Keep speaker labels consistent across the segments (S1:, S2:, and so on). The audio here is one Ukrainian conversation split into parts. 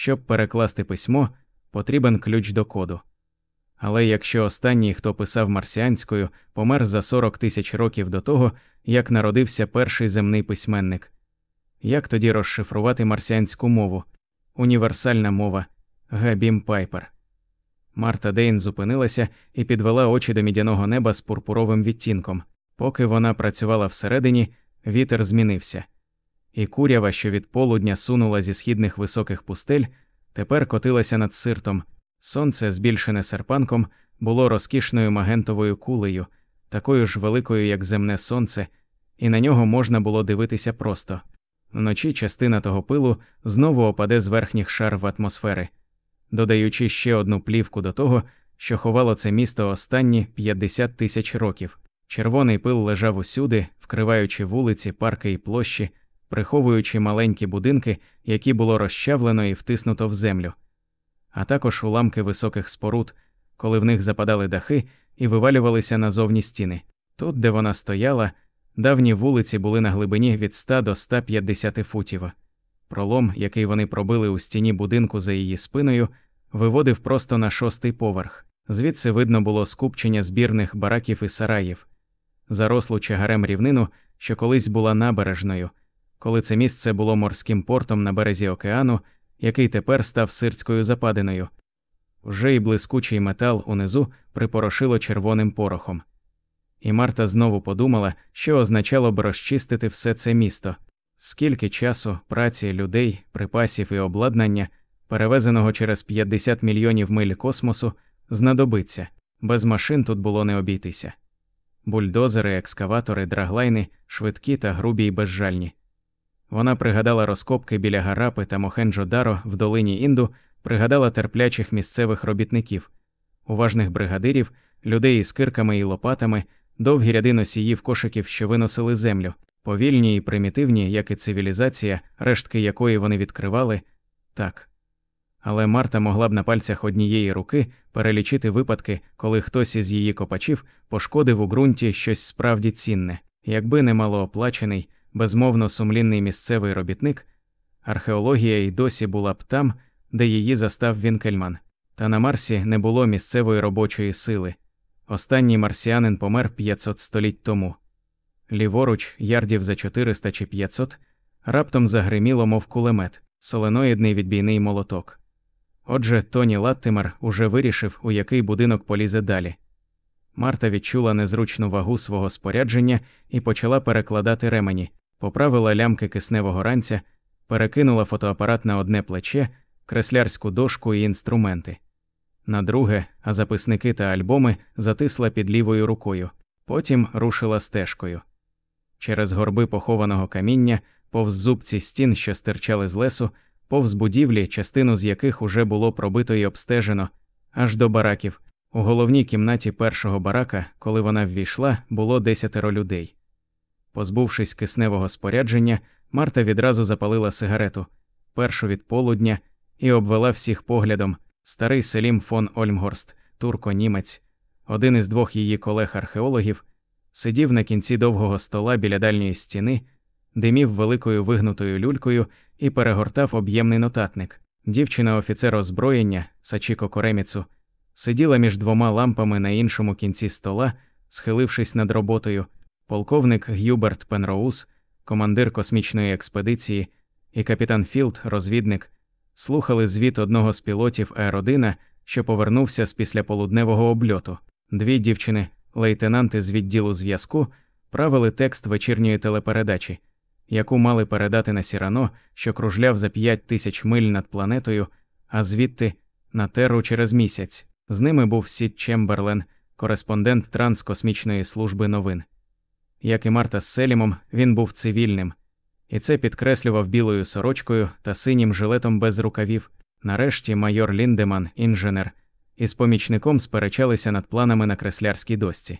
S1: Щоб перекласти письмо, потрібен ключ до коду. Але якщо останній, хто писав марсіанською, помер за 40 тисяч років до того, як народився перший земний письменник, як тоді розшифрувати марсіанську мову? Універсальна мова Габім Пайпер. Марта Дейн зупинилася і підвела очі до мідяного неба з пурпуровим відтінком. Поки вона працювала всередині, вітер змінився, і курява, що від полудня сунула зі східних високих пустель, тепер котилася над сиртом. Сонце, збільшене серпанком, було розкішною магентовою кулею, такою ж великою, як земне сонце, і на нього можна було дивитися просто. Вночі частина того пилу знову опаде з верхніх шар в атмосфери, додаючи ще одну плівку до того, що ховало це місто останні 50 тисяч років. Червоний пил лежав усюди, вкриваючи вулиці, парки і площі, приховуючи маленькі будинки, які було розчавлено і втиснуто в землю, а також уламки високих споруд, коли в них западали дахи і вивалювалися назовні стіни. Тут, де вона стояла, давні вулиці були на глибині від 100 до 150 футів. Пролом, який вони пробили у стіні будинку за її спиною, виводив просто на шостий поверх. Звідси видно було скупчення збірних бараків і сараїв, зарослу чагарем рівнину, що колись була набережною, коли це місце було морським портом на березі океану, який тепер став сирською западиною. Вже й блискучий метал унизу припорошило червоним порохом. І Марта знову подумала, що означало б розчистити все це місто, скільки часу, праці, людей, припасів і обладнання, перевезеного через 50 мільйонів миль космосу, знадобиться, без машин тут було не обійтися. Бульдозери, екскаватори, драглайни, швидкі та грубі й безжальні. Вона пригадала розкопки біля Гарапи та Мохенджо-Даро в долині Інду, пригадала терплячих місцевих робітників, уважних бригадирів, людей із кирками і лопатами, довгі ряди носіїв кошиків, що виносили землю, повільні і примітивні, як і цивілізація, рештки якої вони відкривали, так. Але Марта могла б на пальцях однієї руки перелічити випадки, коли хтось із її копачів пошкодив у ґрунті щось справді цінне, якби не малооплачений, безмовно сумлінний місцевий робітник, археологія й досі була б там, де її застав Вінкельман, та на Марсі не було місцевої робочої сили. Останній марсіанин помер 500 століть тому. Ліворуч, ярдів за 400 чи 500, раптом загриміло, мов кулемет, соленоїдний відбійний молоток. Отже, Тоні Латтимер уже вирішив, у який будинок полізе далі. Марта відчула незручну вагу свого спорядження і почала перекладати ремені, поправила лямки кисневого ранця, перекинула фотоапарат на одне плече, креслярську дошку і інструменти. На друге, а записники та альбоми затисла під лівою рукою, потім рушила стежкою. Через горби похованого каміння, повз зубці стін, що стирчали з лесу, повз будівлі, частину з яких уже було пробито і обстежено, аж до бараків. У головній кімнаті першого барака, коли вона ввійшла, було десятеро людей. Позбувшись кисневого спорядження, Марта відразу запалила сигарету, першу від полудня, і обвела всіх поглядом старий Селім фон Ольмгорст, турко-німець, один із двох її колег-археологів, сидів на кінці довгого стола біля дальньої стіни, димів великою вигнутою люлькою і перегортав об'ємний нотатник. Дівчина офіцер озброєння, Сачіко Кореміцу, сиділа між двома лампами на іншому кінці стола, схилившись над роботою, полковник Гюберт Пенроуз, командир космічної експедиції, і капітан Філд, розвідник, слухали звіт одного з пілотів Аеродина, що повернувся з післяполудневого обльоту. Дві дівчини, лейтенанти з відділу зв'язку, правили текст вечірньої телепередачі, яку мали передати на Сірано, що кружляв за п'ять тисяч миль над планетою, а звідти на Теру через місяць. З ними був Сід Чемберлен, кореспондент Транскосмічної служби новин. Як і Марта з Селімом, він був цивільним, і це підкреслював білою сорочкою та синім жилетом без рукавів. Нарешті майор Ліндеман, інженер, із помічником сперечалися над планами на креслярській досці.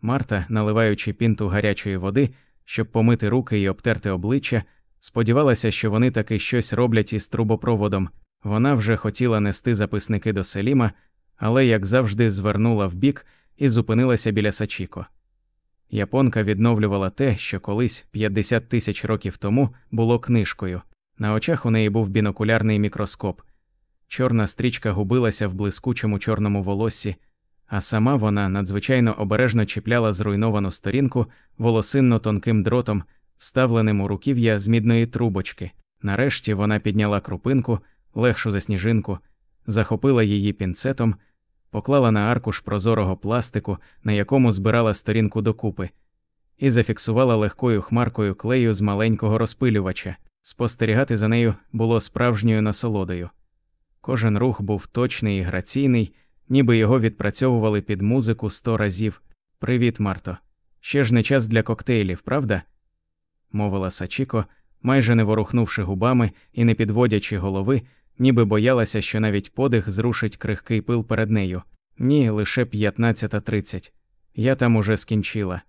S1: Марта, наливаючи пінту гарячої води, щоб помити руки і обтерти обличчя, сподівалася, що вони таки щось роблять із трубопроводом. Вона вже хотіла нести записники до Селіма, але, як завжди, звернула вбік і зупинилася біля Сачіко. Японка відновлювала те, що колись 50 тисяч років тому було книжкою. На очах у неї був бінокулярний мікроскоп. Чорна стрічка губилася в блискучому чорному волоссі, а сама вона надзвичайно обережно чіпляла зруйновану сторінку волосинно тонким дротом, вставленим у руків'я з мідної трубочки. Нарешті вона підняла крупинку, легшу за сніжинку, захопила її пінцетом, поклала на аркуш прозорого пластику, на якому збирала сторінку докупи, і зафіксувала легкою хмаркою клею з маленького розпилювача. Спостерігати за нею було справжньою насолодою. Кожен рух був точний і граційний, ніби його відпрацьовували під музику сто разів. Привіт, Марто. Ще ж не час для коктейлів, правда? мовила Сачіко, майже не ворухнувши губами і не підводячи голови, ніби боялася, що навіть подих зрушить крихкий пил перед нею. Ні, лише 15.30. Я там уже скінчила.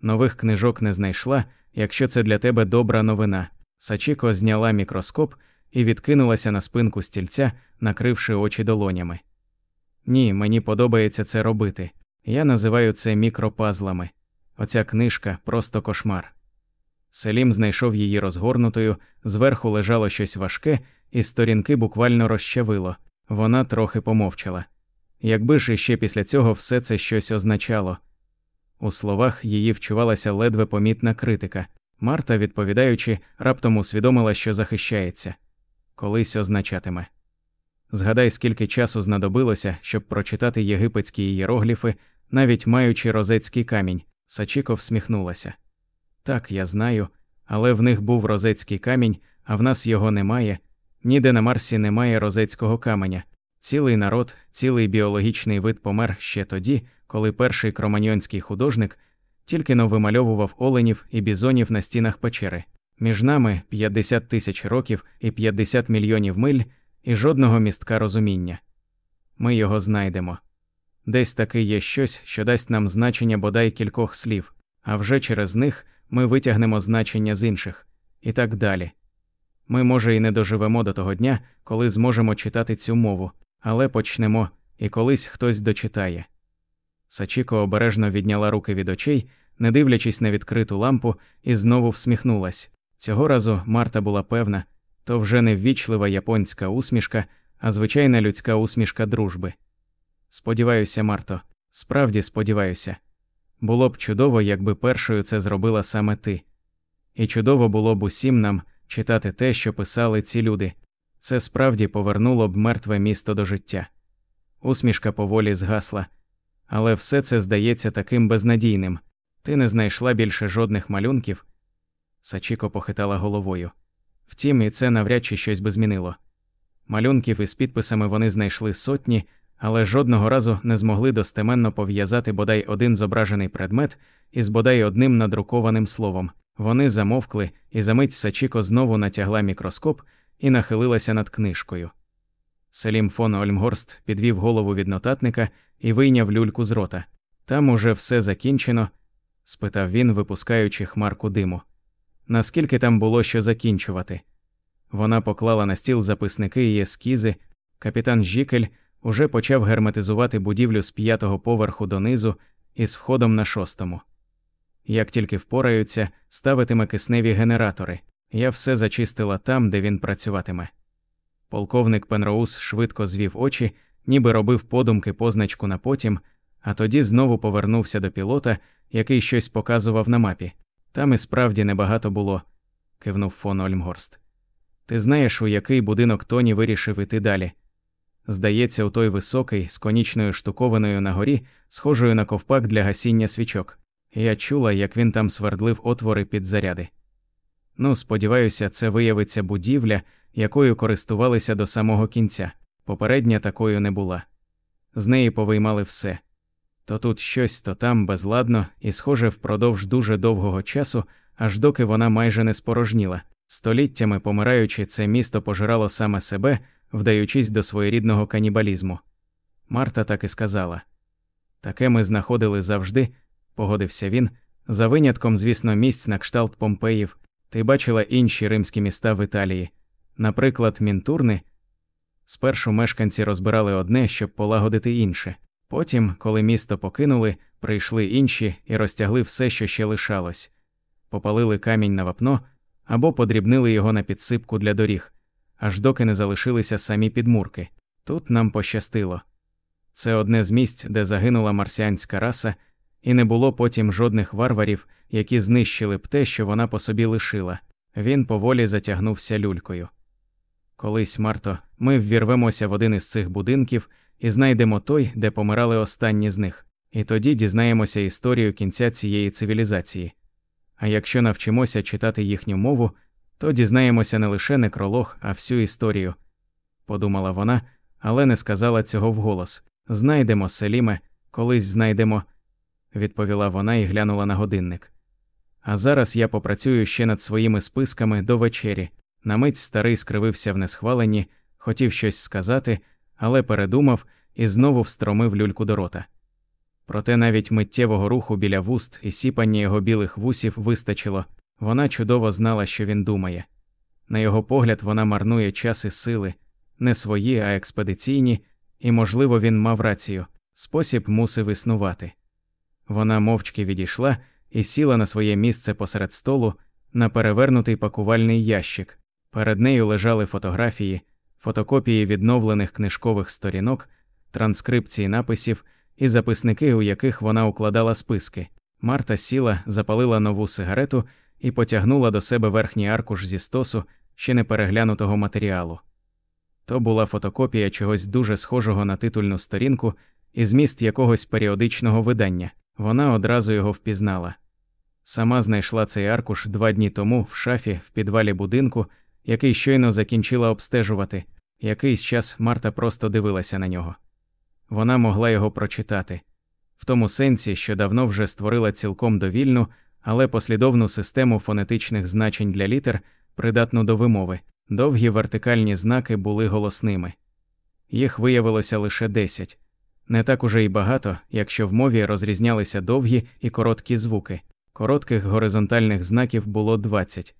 S1: Нових книжок не знайшла, якщо це для тебе добра новина. Сачіко зняла мікроскоп і відкинулася на спинку стільця, накривши очі долонями. Ні, мені подобається це робити. Я називаю це мікропазлами. Оця книжка просто кошмар. Селім знайшов її розгорнутою, зверху лежало щось важке, і сторінки буквально розчавило. Вона трохи помовчала. Якби ж іще після цього все це щось означало. У словах її вчувалася ледве помітна критика. Марта, відповідаючи, раптом усвідомила, що захищається колись означатиме. Згадай, скільки часу знадобилося, щоб прочитати єгипетські ієрогліфи, навіть маючи розецький камінь, Сачіко всміхнулася. Так, я знаю, але в них був розецький камінь, а в нас його немає. Ніде на Марсі немає розецького каменя. Цілий народ, цілий біологічний вид помер ще тоді, коли перший кроманьонський художник тільки но вимальовував оленів і бізонів на стінах печери. Між нами 50 тисяч років і 50 мільйонів миль, і жодного містка розуміння. Ми його знайдемо. Десь таки є щось, що дасть нам значення бодай кількох слів, а вже через них ми витягнемо значення з інших, і так далі. Ми, може, і не доживемо до того дня, коли зможемо читати цю мову, але почнемо, і колись хтось дочитає. Сачіко обережно відняла руки від очей, не дивлячись на відкриту лампу, і знову всміхнулась. Цього разу Марта була певна, то вже не ввічлива японська усмішка, а звичайна людська усмішка дружби. Сподіваюся, Марто, справді сподіваюся. Було б чудово, якби першою це зробила саме ти. І чудово було б усім нам читати те, що писали ці люди. Це справді повернуло б мертве місто до життя. Усмішка поволі згасла, але все це здається таким безнадійним. Ти не знайшла більше жодних малюнків. Сачіко похитала головою. Втім, і це навряд чи щось би змінило. Малюнків із підписами вони знайшли сотні, але жодного разу не змогли достеменно пов'язати бодай один зображений предмет із бодай одним надрукованим словом. Вони замовкли, і за мить Сачіко знову натягла мікроскоп і нахилилася над книжкою. Селім фон Ольмгорст підвів голову від нотатника і вийняв люльку з рота. Там уже все закінчено? спитав він, випускаючи хмарку диму. Наскільки там було що закінчувати? Вона поклала на стіл записники і ескізи. Капітан Жікель уже почав герметизувати будівлю з п'ятого поверху донизу із входом на шостому. Як тільки впораються, ставитиме кисневі генератори. Я все зачистила там, де він працюватиме. Полковник Пенроуз швидко звів очі, ніби робив подумки позначку на потім, а тоді знову повернувся до пілота, який щось показував на мапі. Там і справді небагато було, кивнув фон Ольмгорст. Ти знаєш, у який будинок Тоні вирішив іти далі? Здається, у той високий, з конічною штуковиною на горі, схожою на ковпак для гасіння свічок. Я чула, як він там свердлив отвори під заряди. Ну, сподіваюся, це виявиться будівля, якою користувалися до самого кінця. Попередня такою не була. З неї повиймали все то тут щось, то там безладно, і, схоже, впродовж дуже довгого часу, аж доки вона майже не спорожніла. Століттями помираючи, це місто пожирало саме себе, вдаючись до своєрідного канібалізму. Марта так і сказала таке ми знаходили завжди, погодився він, за винятком, звісно, місць на кшталт Помпеїв, ти бачила інші римські міста в Італії, наприклад, Мінтурни. Спершу мешканці розбирали одне, щоб полагодити інше. Потім, коли місто покинули, прийшли інші і розтягли все, що ще лишалось, попалили камінь на вапно, або подрібнили його на підсипку для доріг, аж доки не залишилися самі підмурки. Тут нам пощастило. Це одне з місць, де загинула марсіанська раса, і не було потім жодних варварів, які знищили б те, що вона по собі лишила. Він поволі затягнувся люлькою. Колись, Марто, ми ввірвемося в один із цих будинків і знайдемо той, де помирали останні з них, і тоді дізнаємося історію кінця цієї цивілізації. А якщо навчимося читати їхню мову, то дізнаємося не лише некролог, а всю історію, подумала вона, але не сказала цього вголос. Знайдемо, Селіме, колись знайдемо, відповіла вона і глянула на годинник. А зараз я попрацюю ще над своїми списками до вечері. На мить старий скривився в несхваленні, хотів щось сказати, але передумав і знову встромив люльку до рота. Проте навіть миттєвого руху біля вуст і сіпання його білих вусів вистачило, вона чудово знала, що він думає. На його погляд, вона марнує час і сили, не свої, а експедиційні, і, можливо, він мав рацію спосіб мусив існувати. Вона мовчки відійшла і сіла на своє місце посеред столу на перевернутий пакувальний ящик. Перед нею лежали фотографії, фотокопії відновлених книжкових сторінок, транскрипції написів і записники, у яких вона укладала списки. Марта сіла, запалила нову сигарету і потягнула до себе верхній аркуш зі стосу ще не переглянутого матеріалу. То була фотокопія чогось дуже схожого на титульну сторінку і зміст якогось періодичного видання. Вона одразу його впізнала. Сама знайшла цей аркуш два дні тому в шафі в підвалі будинку, який щойно закінчила обстежувати. Якийсь час Марта просто дивилася на нього. Вона могла його прочитати в тому сенсі, що давно вже створила цілком довільну, але послідовну систему фонетичних значень для літер, придатну до вимови. Довгі вертикальні знаки були голосними. Їх виявилося лише десять. Не так уже й багато, якщо в мові розрізнялися довгі і короткі звуки. Коротких горизонтальних знаків було 20.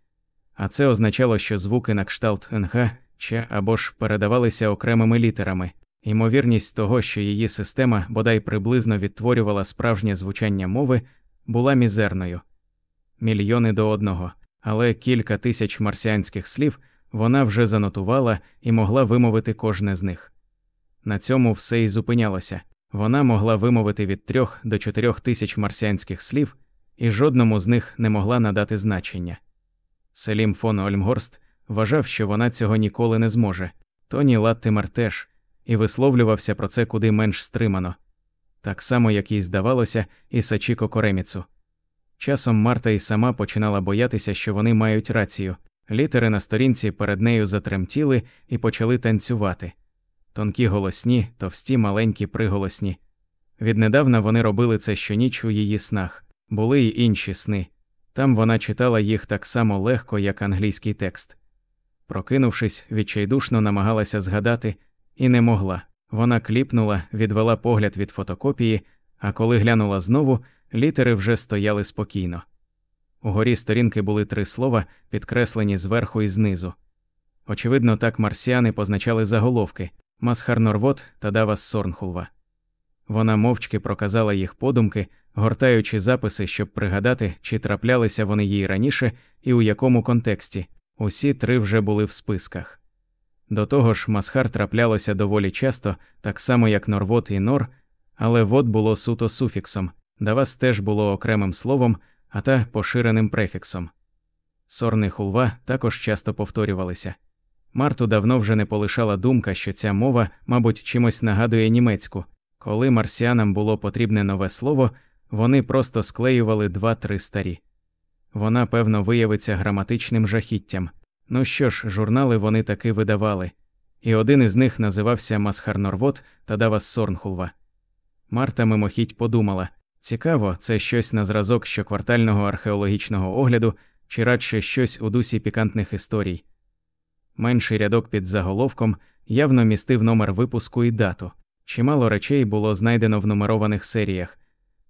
S1: а це означало, що звуки на кшталт НГ Ч або ж передавалися окремими літерами. Ймовірність того, що її система бодай приблизно відтворювала справжнє звучання мови, була мізерною мільйони до одного, але кілька тисяч марсіанських слів вона вже занотувала і могла вимовити кожне з них. На цьому все і зупинялося вона могла вимовити від трьох до чотирьох тисяч марсіанських слів, і жодному з них не могла надати значення. Селім фон Ольмгорст вважав, що вона цього ніколи не зможе, Тоні Латтимер теж, і висловлювався про це куди менш стримано, так само, як їй здавалося, і Сачіко Кореміцу. Часом Марта і сама починала боятися, що вони мають рацію. Літери на сторінці перед нею затремтіли і почали танцювати. Тонкі голосні, товсті маленькі приголосні. Віднедавна вони робили це щоніч у її снах, були й інші сни. Там вона читала їх так само легко, як англійський текст. Прокинувшись, відчайдушно намагалася згадати, і не могла. Вона кліпнула, відвела погляд від фотокопії, а коли глянула знову, літери вже стояли спокійно. Угорі сторінки були три слова, підкреслені зверху і знизу. Очевидно, так марсіани позначали заголовки Масхарнорвот та Давас Сорнхулва. Вона мовчки проказала їх подумки, гортаючи записи, щоб пригадати, чи траплялися вони їй раніше і у якому контексті. Усі три вже були в списках. До того ж, Масхар траплялося доволі часто, так само як Норвот і Нор, але вод було суто суфіксом, Давас теж було окремим словом, а та поширеним префіксом. Сорни хулва також часто повторювалися. Марту давно вже не полишала думка, що ця мова, мабуть, чимось нагадує німецьку. Коли марсіанам було потрібне нове слово, вони просто склеювали два-три старі. Вона, певно, виявиться граматичним жахіттям. Ну що ж, журнали вони таки видавали, і один із них називався Масхарнорвот та Давас Сорнхулва. Марта мимохідь подумала цікаво, це щось на зразок щоквартального археологічного огляду, чи радше щось у дусі пікантних історій. Менший рядок під заголовком явно містив номер випуску і дату. Чимало речей було знайдено в нумерованих серіях,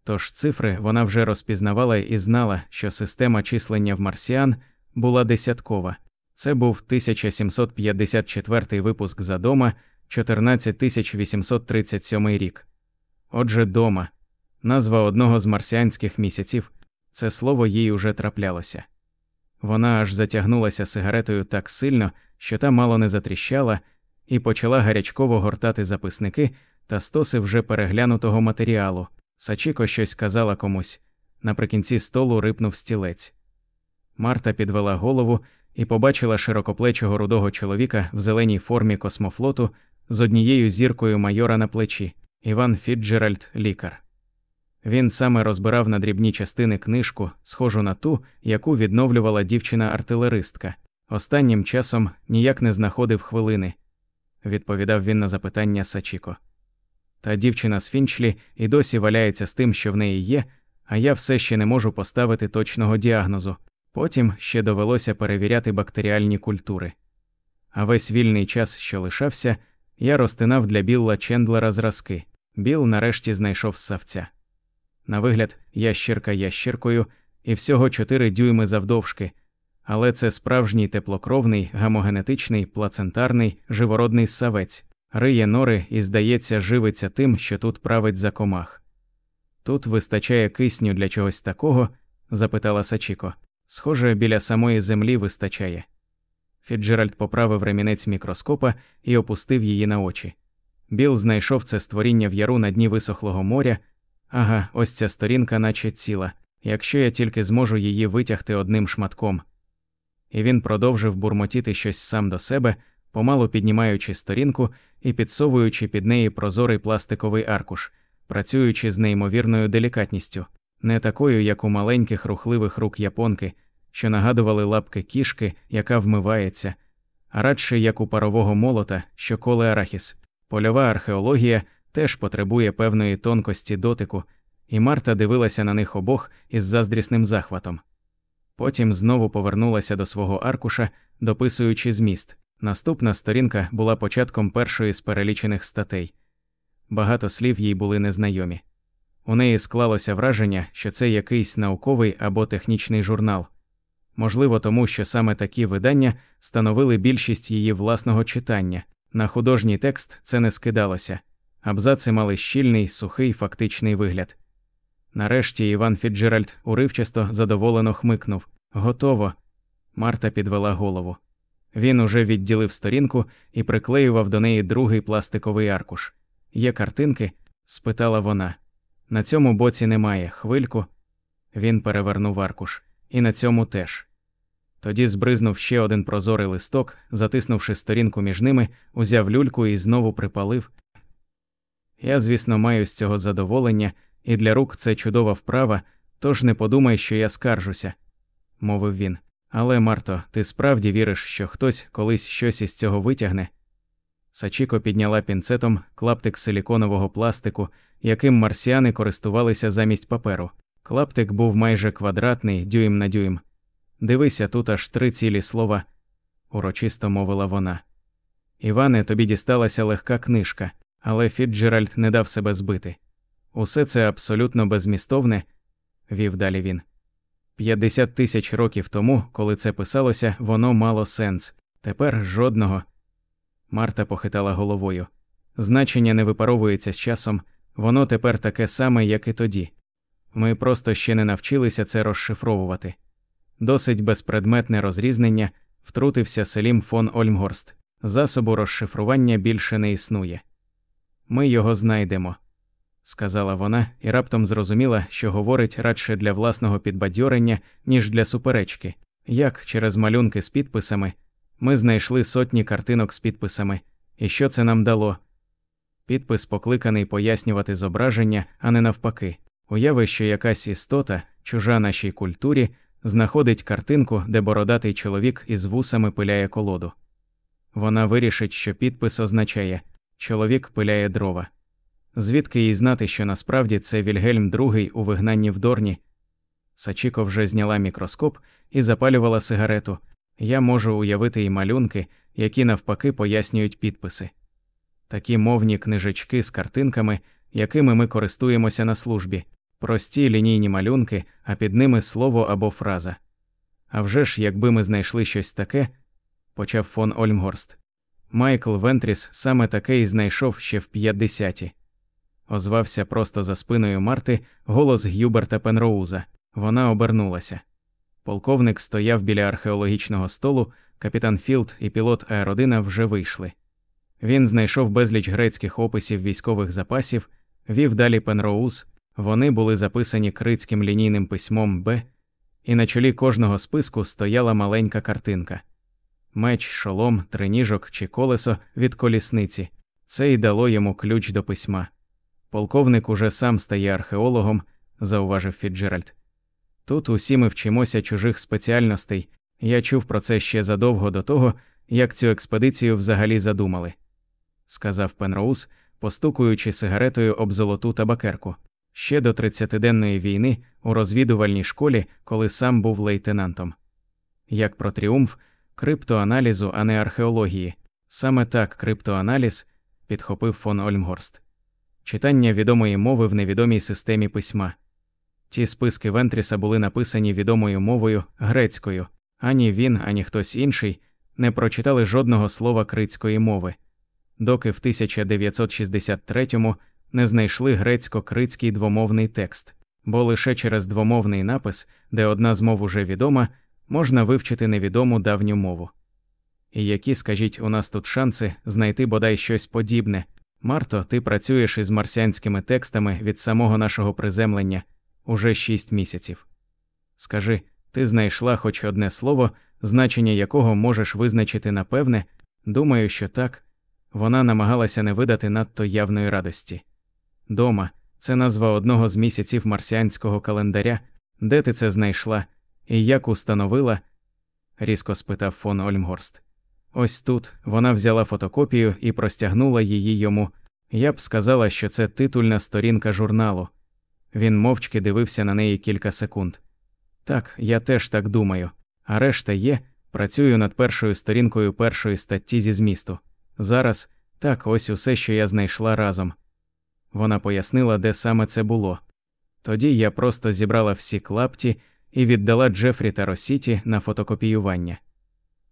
S1: тож цифри вона вже розпізнавала і знала, що система числення в марсіан була десяткова. Це був 1754 випуск за дома, 14837 рік. Отже, дома, назва одного з марсіанських місяців, це слово їй уже траплялося. Вона аж затягнулася сигаретою так сильно, що та мало не затріщала, і почала гарячково гортати записники та стоси вже переглянутого матеріалу. Сачіко щось казала комусь. Наприкінці столу рипнув стілець. Марта підвела голову і побачила широкоплечого рудого чоловіка в зеленій формі космофлоту з однією зіркою майора на плечі Іван Фіджеральд, лікар. Він саме розбирав на дрібні частини книжку, схожу на ту, яку відновлювала дівчина-артилеристка. Останнім часом ніяк не знаходив хвилини, відповідав він на запитання Сачіко. Та дівчина з Фінчлі і досі валяється з тим, що в неї є, а я все ще не можу поставити точного діагнозу. Потім ще довелося перевіряти бактеріальні культури. А весь вільний час, що лишався, я розтинав для Білла Чендлера зразки. Біл нарешті знайшов ссавця. На вигляд, ящірка ящіркою, і всього чотири дюйми завдовжки, але це справжній теплокровний, гамогенетичний, плацентарний, живородний ссавець, риє нори і, здається, живиться тим, що тут править за комах. Тут вистачає кисню для чогось такого? запитала Сачіко. Схоже, біля самої землі вистачає. Фіджеральд поправив ремінець мікроскопа і опустив її на очі. Біл знайшов це створіння в яру на дні висохлого моря. Ага, ось ця сторінка, наче ціла, якщо я тільки зможу її витягти одним шматком. І він продовжив бурмотіти щось сам до себе, помалу піднімаючи сторінку і підсовуючи під неї прозорий пластиковий аркуш, працюючи з неймовірною делікатністю, не такою, як у маленьких рухливих рук японки, що нагадували лапки кішки, яка вмивається, а радше як у парового молота, що коле арахіс. Польова археологія теж потребує певної тонкості дотику, і Марта дивилася на них обох із заздрісним захватом. Потім знову повернулася до свого аркуша, дописуючи зміст. Наступна сторінка була початком першої з перелічених статей. Багато слів їй були незнайомі. У неї склалося враження, що це якийсь науковий або технічний журнал. Можливо, тому що саме такі видання становили більшість її власного читання. На художній текст це не скидалося, абзаци мали щільний, сухий, фактичний вигляд. Нарешті Іван Фіджеральд уривчасто задоволено хмикнув Готово. Марта підвела голову. Він уже відділив сторінку і приклеював до неї другий пластиковий аркуш. Є картинки? спитала вона. На цьому боці немає хвильку. Він перевернув аркуш, і на цьому теж. Тоді збризнув ще один прозорий листок, затиснувши сторінку між ними, узяв люльку і знову припалив. Я, звісно, маю з цього задоволення, і для рук це чудова вправа, тож не подумай, що я скаржуся, мовив він. Але, Марто, ти справді віриш, що хтось колись щось із цього витягне? Сачіко підняла пінцетом клаптик силіконового пластику, яким марсіани користувалися замість паперу. Клаптик був майже квадратний, дюйм на дюйм. Дивися, тут аж три цілі слова, урочисто мовила вона. Іване, тобі дісталася легка книжка, але Фіджеральд не дав себе збити. Усе це абсолютно безмістовне, вів далі він. П'ятдесят тисяч років тому, коли це писалося, воно мало сенс, тепер жодного. Марта похитала головою. Значення не випаровується з часом, воно тепер таке саме, як і тоді. Ми просто ще не навчилися це розшифровувати. Досить безпредметне розрізнення втрутився Селім фон Ольмгорст. Засобу розшифрування більше не існує. Ми його знайдемо, сказала вона і раптом зрозуміла, що говорить радше для власного підбадьорення, ніж для суперечки, як через малюнки з підписами ми знайшли сотні картинок з підписами, і що це нам дало. Підпис покликаний пояснювати зображення, а не навпаки. Уяви, що якась істота, чужа нашій культурі, знаходить картинку, де бородатий чоловік із вусами пиляє колоду. Вона вирішить, що підпис означає чоловік пиляє дрова. Звідки їй знати, що насправді це Вільгельм II у вигнанні в Дорні? Сачіко вже зняла мікроскоп і запалювала сигарету. Я можу уявити і малюнки, які навпаки пояснюють підписи. Такі мовні книжечки з картинками, якими ми користуємося на службі, прості лінійні малюнки, а під ними слово або фраза. А вже ж, якби ми знайшли щось таке, почав фон Ольмгорст. Майкл Вентріс саме таке і знайшов ще в 50-ті. Озвався просто за спиною Марти голос Гюберта Пенроуза. Вона обернулася. Полковник стояв біля археологічного столу, капітан Філд і пілот Аеродина вже вийшли. Він знайшов безліч грецьких описів військових запасів, вів далі Пенроуз, вони були записані критським лінійним письмом Б, і на чолі кожного списку стояла маленька картинка меч, шолом, триніжок чи колесо від колісниці. Це й дало йому ключ до письма. Полковник уже сам стає археологом, зауважив Фіджеральд. Тут усі ми вчимося чужих спеціальностей, я чув про це ще задовго до того, як цю експедицію взагалі задумали, сказав Пенроуз, постукуючи сигаретою об золоту табакерку. Ще до тридцятиденної війни у розвідувальній школі, коли сам був лейтенантом. Як про тріумф, криптоаналізу, а не археології. Саме так криптоаналіз підхопив фон Ольмгорст. Читання відомої мови в невідомій системі письма. Ті списки Вентріса були написані відомою мовою грецькою, ані він, ані хтось інший не прочитали жодного слова критської мови, доки в 1963-му не знайшли грецько-критський двомовний текст, бо лише через двомовний напис, де одна з мов уже відома, можна вивчити невідому давню мову. І які, скажіть, у нас тут шанси знайти бодай щось подібне. Марто, ти працюєш із марсіанськими текстами від самого нашого приземлення уже шість місяців. Скажи, ти знайшла хоч одне слово, значення якого можеш визначити напевне, думаю, що так, вона намагалася не видати надто явної радості. Дома це назва одного з місяців марсіанського календаря, де ти це знайшла, і як установила? різко спитав фон Ольмгорст. Ось тут вона взяла фотокопію і простягнула її йому. Я б сказала, що це титульна сторінка журналу. Він мовчки дивився на неї кілька секунд. Так, я теж так думаю. А решта є, працюю над першою сторінкою першої статті зі змісту. Зараз так, ось усе, що я знайшла разом. Вона пояснила, де саме це було. Тоді я просто зібрала всі клапті і віддала Джефрі та Росіті на фотокопіювання.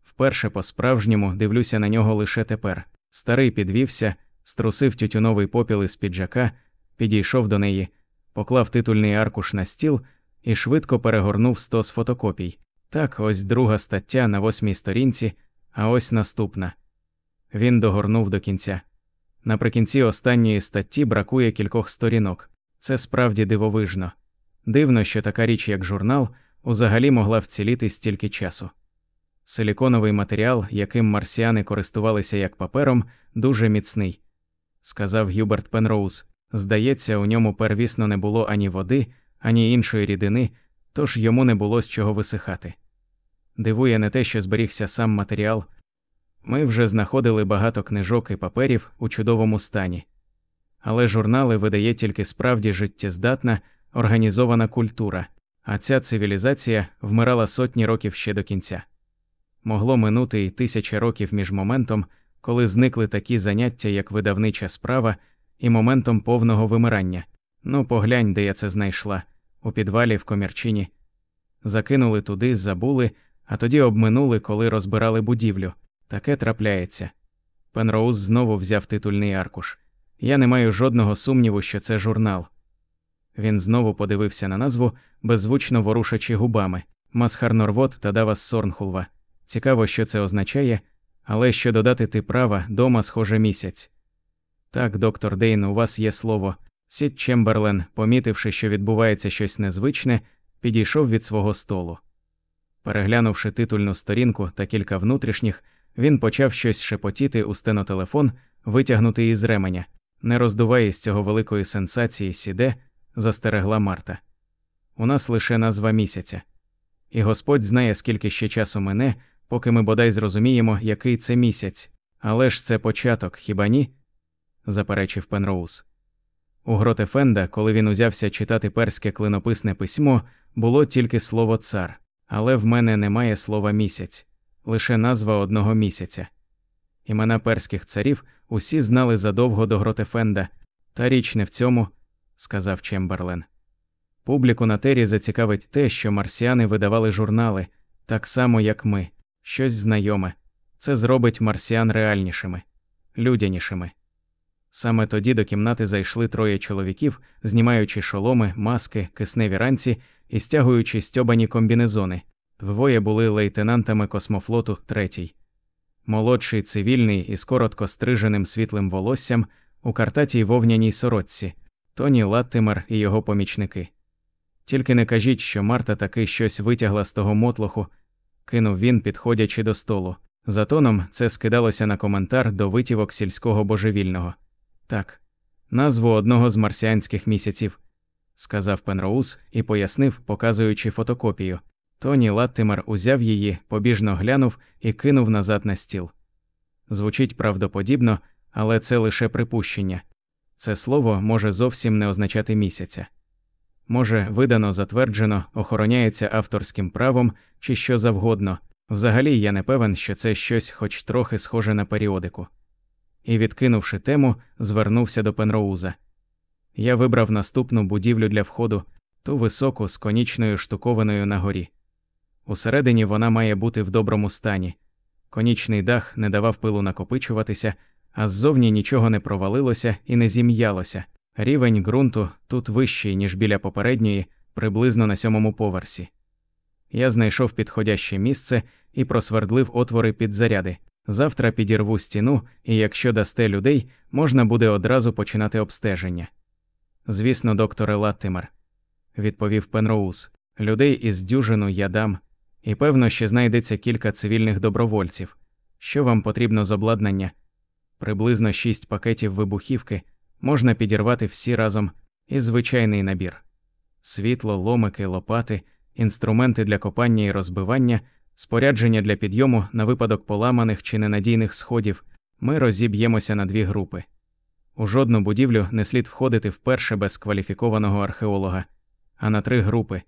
S1: Вперше по справжньому дивлюся на нього лише тепер. Старий підвівся, струсив тютюновий попіл із піджака, підійшов до неї, поклав титульний аркуш на стіл і швидко перегорнув стос фотокопій. Так, ось друга стаття на восьмій сторінці, а ось наступна. Він догорнув до кінця. Наприкінці останньої статті бракує кількох сторінок. Це справді дивовижно. Дивно, що така річ, як журнал, узагалі могла вціліти стільки часу. Силіконовий матеріал, яким марсіани користувалися як папером, дуже міцний, сказав Гюберт Пенроуз. Здається, у ньому первісно не було ані води, ані іншої рідини, тож йому не було з чого висихати. Дивує не те, що зберігся сам матеріал. Ми вже знаходили багато книжок і паперів у чудовому стані, але журнали видає тільки справді життєздатна, організована культура, а ця цивілізація вмирала сотні років ще до кінця. Могло минути й тисяча років між моментом, коли зникли такі заняття, як видавнича справа, і моментом повного вимирання. Ну, поглянь, де я це знайшла, у підвалі в комірчині. Закинули туди, забули, а тоді обминули, коли розбирали будівлю. Таке трапляється. Пенроуз знову взяв титульний аркуш. Я не маю жодного сумніву, що це журнал. Він знову подивився на назву, беззвучно ворушачи губами Масхарнорвот та Давас Сорнхулва. Цікаво, що це означає, але що додати ти права, дома схоже місяць. Так, доктор Дейн, у вас є слово. Сід Чемберлен, помітивши, що відбувається щось незвичне, підійшов від свого столу. Переглянувши титульну сторінку та кілька внутрішніх, він почав щось шепотіти у стенотелефон, витягнутий із ременя. Не роздувай з цього великої сенсації, сіде, застерегла Марта. У нас лише назва місяця. І Господь знає, скільки ще часу мине, поки ми бодай зрозуміємо, який це місяць. Але ж це початок, хіба ні? заперечив Пенроуз. У Гротефенда, коли він узявся читати перське клинописне письмо, було тільки слово цар, але в мене немає слова місяць, лише назва одного місяця. Імена перських царів усі знали задовго до Гротефенда, та річ не в цьому, сказав Чемберлен. Публіку на тері зацікавить те, що марсіани видавали журнали, так само, як ми, щось знайоме. Це зробить марсіан реальнішими, людянішими. Саме тоді до кімнати зайшли троє чоловіків, знімаючи шоломи, маски, кисневі ранці і стягуючи стьобані комбінезони. Двоє були лейтенантами космофлоту третій. Молодший цивільний із коротко стриженим світлим волоссям у картатій вовняній сорочці, Тоні Латтимер і його помічники. Тільки не кажіть, що Марта таки щось витягла з того мотлоху, кинув він, підходячи до столу. За тоном це скидалося на коментар до витівок сільського божевільного. Так, назву одного з марсіанських місяців, сказав Пенроуз і пояснив, показуючи фотокопію. Тоні Латтимер узяв її, побіжно глянув і кинув назад на стіл. Звучить правдоподібно, але це лише припущення. Це слово може зовсім не означати місяця. Може, видано, затверджено, охороняється авторським правом чи що завгодно. Взагалі я не певен, що це щось хоч трохи схоже на періодику. І, відкинувши тему, звернувся до Пенроуза. Я вибрав наступну будівлю для входу, ту високу з конічною штуковиною на горі. Усередині вона має бути в доброму стані. Конічний дах не давав пилу накопичуватися, а ззовні нічого не провалилося і не зім'ялося. Рівень ґрунту тут вищий, ніж біля попередньої, приблизно на сьомому поверсі. Я знайшов підходяще місце і просвердлив отвори під заряди. Завтра підірву стіну, і якщо дасте людей, можна буде одразу починати обстеження. Звісно, докторе Латтимер, відповів Пенроуз. Людей із дюжину я дам, і певно, ще знайдеться кілька цивільних добровольців. Що вам потрібно з обладнання? Приблизно шість пакетів вибухівки можна підірвати всі разом і звичайний набір: світло, ломики, лопати, інструменти для копання і розбивання, спорядження для підйому на випадок поламаних чи ненадійних сходів. Ми розіб'ємося на дві групи. У жодну будівлю не слід входити вперше без кваліфікованого археолога, а на три групи.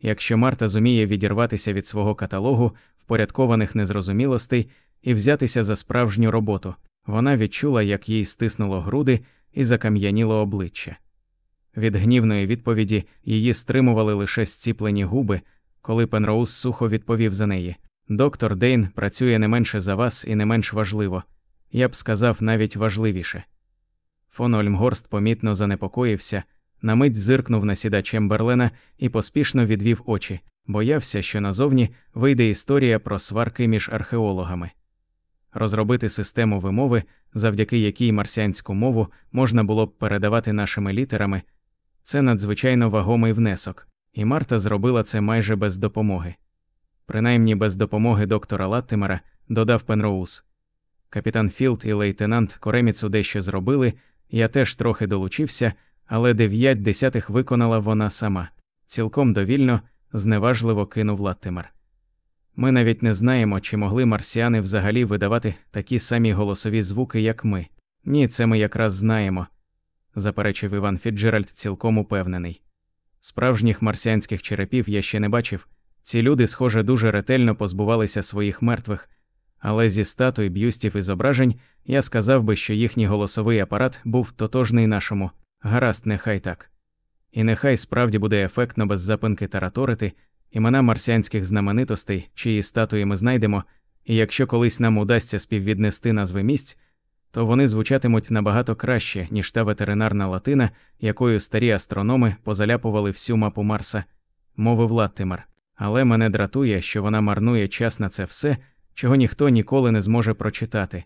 S1: Якщо Марта зуміє відірватися від свого каталогу впорядкованих незрозумілостей і взятися за справжню роботу, вона відчула, як їй стиснуло груди і закам'яніло обличчя. Від гнівної відповіді її стримували лише зціплені губи, коли Пенроуз сухо відповів за неї Доктор Дейн працює не менше за вас і не менш важливо, я б сказав навіть важливіше. Фон Ольмгорст помітно занепокоївся, на мить зиркнув на сіда Чемберлена і поспішно відвів очі, боявся, що назовні вийде історія про сварки між археологами. Розробити систему вимови, завдяки якій марсіанську мову можна було б передавати нашими літерами, це надзвичайно вагомий внесок, і Марта зробила це майже без допомоги. Принаймні без допомоги доктора Латтимера, додав Пенроуз. Капітан Філд і лейтенант Кореміцу дещо зробили, я теж трохи долучився, але дев'ять десятих виконала вона сама, цілком довільно, зневажливо кинув Латтимер. Ми навіть не знаємо, чи могли марсіани взагалі видавати такі самі голосові звуки, як ми. Ні, це ми якраз знаємо, заперечив Іван Фіджеральд, цілком упевнений. Справжніх марсіанських черепів я ще не бачив. Ці люди, схоже, дуже ретельно позбувалися своїх мертвих, але зі статуй, б'юстів і зображень я сказав би, що їхній голосовий апарат був тотожний нашому, гаразд, нехай так. І нехай справді буде ефектно без запинки тараторити, імена марсіанських знаменитостей, чиї статуї ми знайдемо, і якщо колись нам удасться співвіднести назви місць, то вони звучатимуть набагато краще, ніж та ветеринарна латина, якою старі астрономи позаляпували всю мапу Марса, мовив Латтимер. Але мене дратує, що вона марнує час на це все, чого ніхто ніколи не зможе прочитати.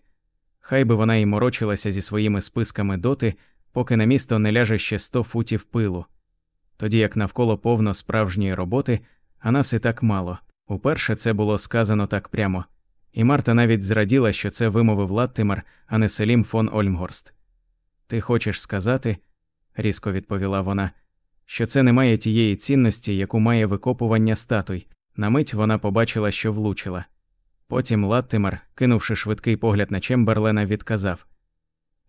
S1: Хай би вона й морочилася зі своїми списками доти, поки на місто не ляже ще сто футів пилу, тоді як навколо повно справжньої роботи, а нас і так мало. Уперше це було сказано так прямо, і Марта навіть зраділа, що це вимовив Латтимер, а не Селім фон Ольмгорст. Ти хочеш сказати, різко відповіла вона, що це не має тієї цінності, яку має викопування статуй. На мить вона побачила, що влучила. Потім Латтимер, кинувши швидкий погляд на Чемберлена, відказав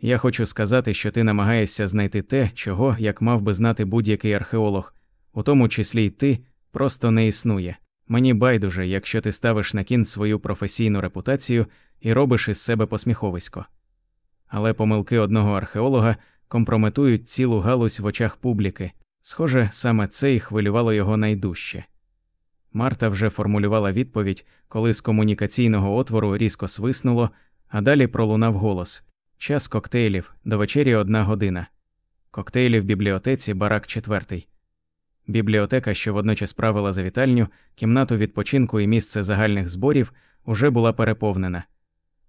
S1: Я хочу сказати, що ти намагаєшся знайти те, чого, як мав би знати будь-який археолог, у тому числі й ти, просто не існує. Мені байдуже, якщо ти ставиш на кін свою професійну репутацію і робиш із себе посміховисько. Але помилки одного археолога компрометують цілу галузь в очах публіки. Схоже, саме це і хвилювало його найдужче. Марта вже формулювала відповідь, коли з комунікаційного отвору різко свиснуло, а далі пролунав голос Час коктейлів, до вечері одна година. Коктейлі в бібліотеці барак четвертий. Бібліотека, що водночас правила за вітальню, кімнату відпочинку і місце загальних зборів, уже була переповнена.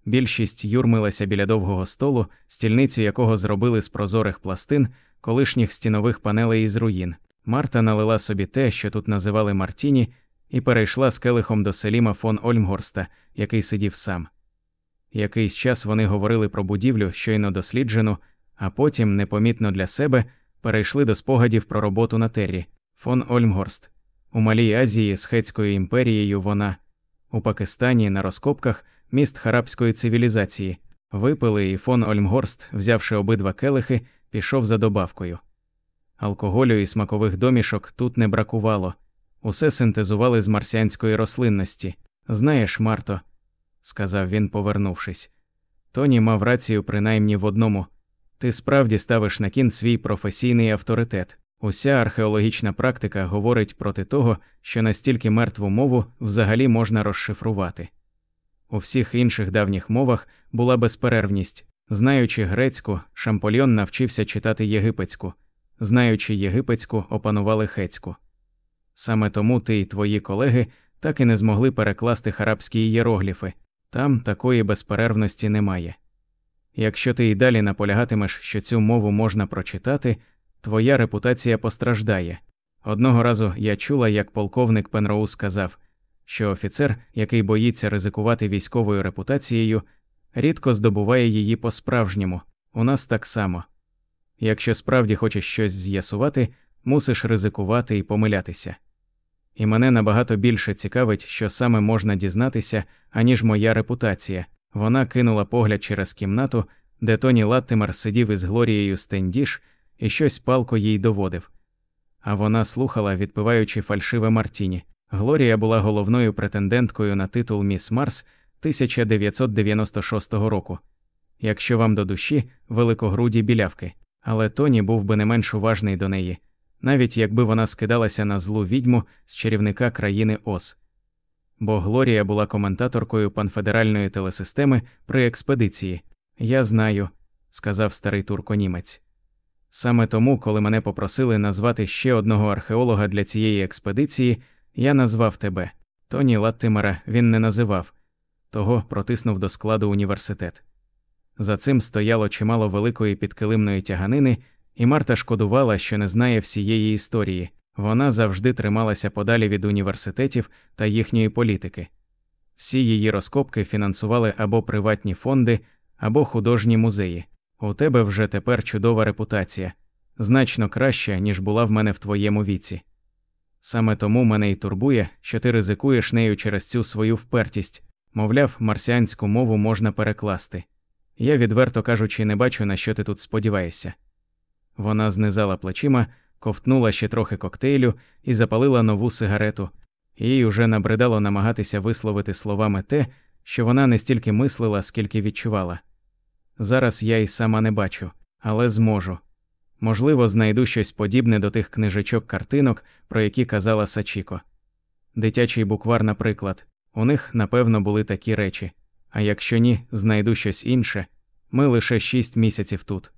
S1: Більшість юрмилася біля довгого столу, стільницю якого зробили з прозорих пластин, колишніх стінових панелей із руїн. Марта налила собі те, що тут називали Мартіні, і перейшла з келихом до Селіма фон Ольмгорста, який сидів сам. Якийсь час вони говорили про будівлю, щойно досліджену, а потім, непомітно для себе, перейшли до спогадів про роботу на террі. Фон Ольмгорст. У Малій Азії з Хетською імперією вона, у Пакистані на розкопках міст харабської цивілізації. Випили, і фон Ольмгорст, взявши обидва келихи, пішов за добавкою. Алкоголю і смакових домішок тут не бракувало, усе синтезували з марсіанської рослинності. Знаєш, Марто, сказав він, повернувшись. Тоні мав рацію принаймні в одному ти справді ставиш на кін свій професійний авторитет. Уся археологічна практика говорить проти того, що настільки мертву мову взагалі можна розшифрувати. У всіх інших давніх мовах була безперервність. Знаючи грецьку, Шампольон навчився читати єгипетську, знаючи єгипетську, опанували хецьку. Саме тому ти і твої колеги так і не змогли перекласти харабські ієрогліфи, там такої безперервності немає. Якщо ти і далі наполягатимеш, що цю мову можна прочитати, твоя репутація постраждає. Одного разу я чула, як полковник Пенроу сказав, що офіцер, який боїться ризикувати військовою репутацією, рідко здобуває її по-справжньому, у нас так само. Якщо справді хочеш щось з'ясувати, мусиш ризикувати і помилятися. І мене набагато більше цікавить, що саме можна дізнатися, аніж моя репутація. Вона кинула погляд через кімнату, де Тоні Латтимер сидів із Глорією Стендіш і щось палко їй доводив. А вона слухала, відпиваючи фальшиве Мартіні. Глорія була головною претенденткою на титул Міс Марс 1996 року. Якщо вам до душі великогруді білявки, але Тоні був би не менш уважний до неї, навіть якби вона скидалася на злу відьму з чарівника країни Ос. Бо Глорія була коментаторкою панфедеральної телесистеми при експедиції. Я знаю, сказав старий турконімець. Саме тому, коли мене попросили назвати ще одного археолога для цієї експедиції, я назвав тебе. Тоні Латтимера він не називав, того протиснув до складу університет. За цим стояло чимало великої підкилимної тяганини, і Марта шкодувала, що не знає всієї історії. Вона завжди трималася подалі від університетів та їхньої політики. Всі її розкопки фінансували або приватні фонди, або художні музеї. У тебе вже тепер чудова репутація, значно краща, ніж була в мене в твоєму віці. Саме тому мене й турбує, що ти ризикуєш нею через цю свою впертість, мовляв, марсіанську мову можна перекласти. Я, відверто кажучи, не бачу, на що ти тут сподіваєшся. Вона знизала плечима, ковтнула ще трохи коктейлю і запалила нову сигарету, їй уже набридало намагатися висловити словами те, що вона не стільки мислила, скільки відчувала. Зараз я й сама не бачу, але зможу. Можливо, знайду щось подібне до тих книжечок картинок, про які казала Сачіко. Дитячий буквар, наприклад, у них, напевно, були такі речі, а якщо ні, знайду щось інше ми лише шість місяців тут.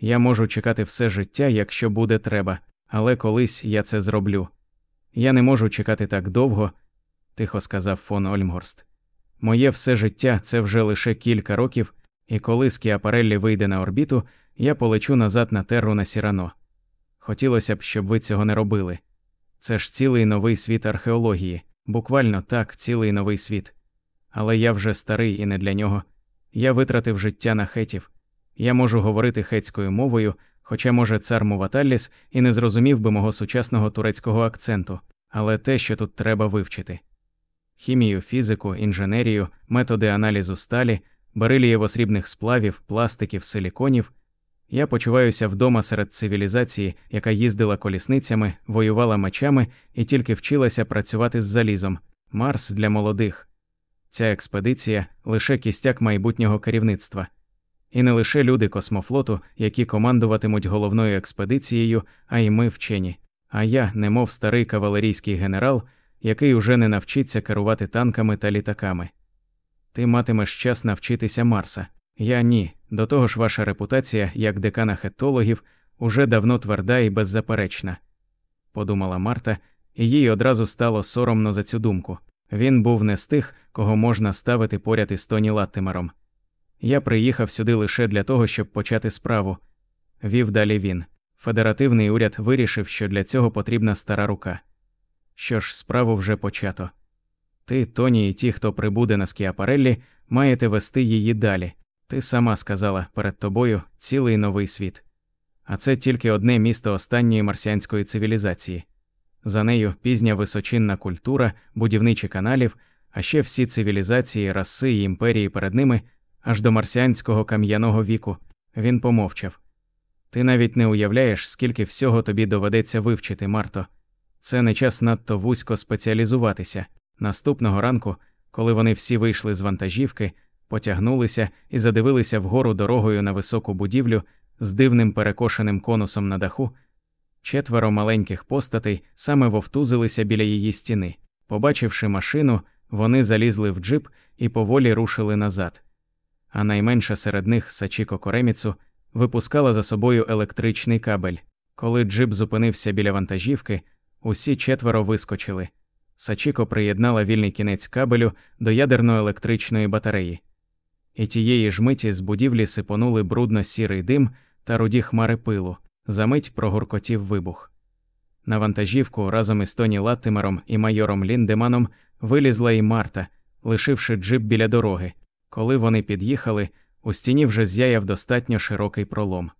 S1: Я можу чекати все життя, якщо буде треба, але колись я це зроблю. Я не можу чекати так довго, тихо сказав фон Ольмгорст. Моє все життя це вже лише кілька років, і коли Скіапареллі вийде на орбіту, я полечу назад на терру на Сірано. Хотілося б, щоб ви цього не робили. Це ж цілий новий світ археології, буквально так, цілий новий світ. Але я вже старий і не для нього. Я витратив життя на хетів. Я можу говорити хетською мовою, хоча, може, цар Муваталліс і не зрозумів би мого сучасного турецького акценту, але те, що тут треба вивчити. Хімію, фізику, інженерію, методи аналізу сталі, берилієво срібних сплавів, пластиків, силіконів. Я почуваюся вдома серед цивілізації, яка їздила колісницями, воювала мечами і тільки вчилася працювати з залізом. Марс для молодих. Ця експедиція лише кістяк майбутнього керівництва. І не лише люди космофлоту, які командуватимуть головною експедицією, а й ми вчені. А я, немов старий кавалерійський генерал, який уже не навчиться керувати танками та літаками. Ти матимеш час навчитися Марса. Я ні. До того ж, ваша репутація, як декана хетологів, уже давно тверда і беззаперечна. подумала Марта, і їй одразу стало соромно за цю думку. Він був не з тих, кого можна ставити поряд із Тоні Латтимером. Я приїхав сюди лише для того, щоб почати справу. Вів далі він. Федеративний уряд вирішив, що для цього потрібна стара рука. Що ж, справу вже почато. Ти, Тоні, і ті, хто прибуде на Скіапареллі, маєте вести її далі. Ти сама сказала перед тобою цілий новий світ. А це тільки одне місто останньої марсіанської цивілізації. За нею пізня височинна культура, будівничі каналів, а ще всі цивілізації, раси і імперії перед ними, аж до марсіанського кам'яного віку. Він помовчав. Ти навіть не уявляєш, скільки всього тобі доведеться вивчити, Марто. Це не час надто вузько спеціалізуватися. Наступного ранку, коли вони всі вийшли з вантажівки, потягнулися і задивилися вгору дорогою на високу будівлю з дивним перекошеним конусом на даху, четверо маленьких постатей саме вовтузилися біля її стіни. Побачивши машину, вони залізли в джип і поволі рушили назад. А найменша серед них Сачіко Кореміцу випускала за собою електричний кабель. Коли джип зупинився біля вантажівки, усі четверо вискочили. Сачіко приєднала вільний кінець кабелю до ядерно-електричної батареї, і тієї ж миті з будівлі сипонули брудно сірий дим та руді хмари пилу. Замить прогуркотів вибух. На вантажівку разом із Тоні Латтимером і майором Ліндеманом вилізла і Марта, лишивши джип біля дороги. Коли вони під'їхали, у стіні вже зяяв достатньо широкий пролом.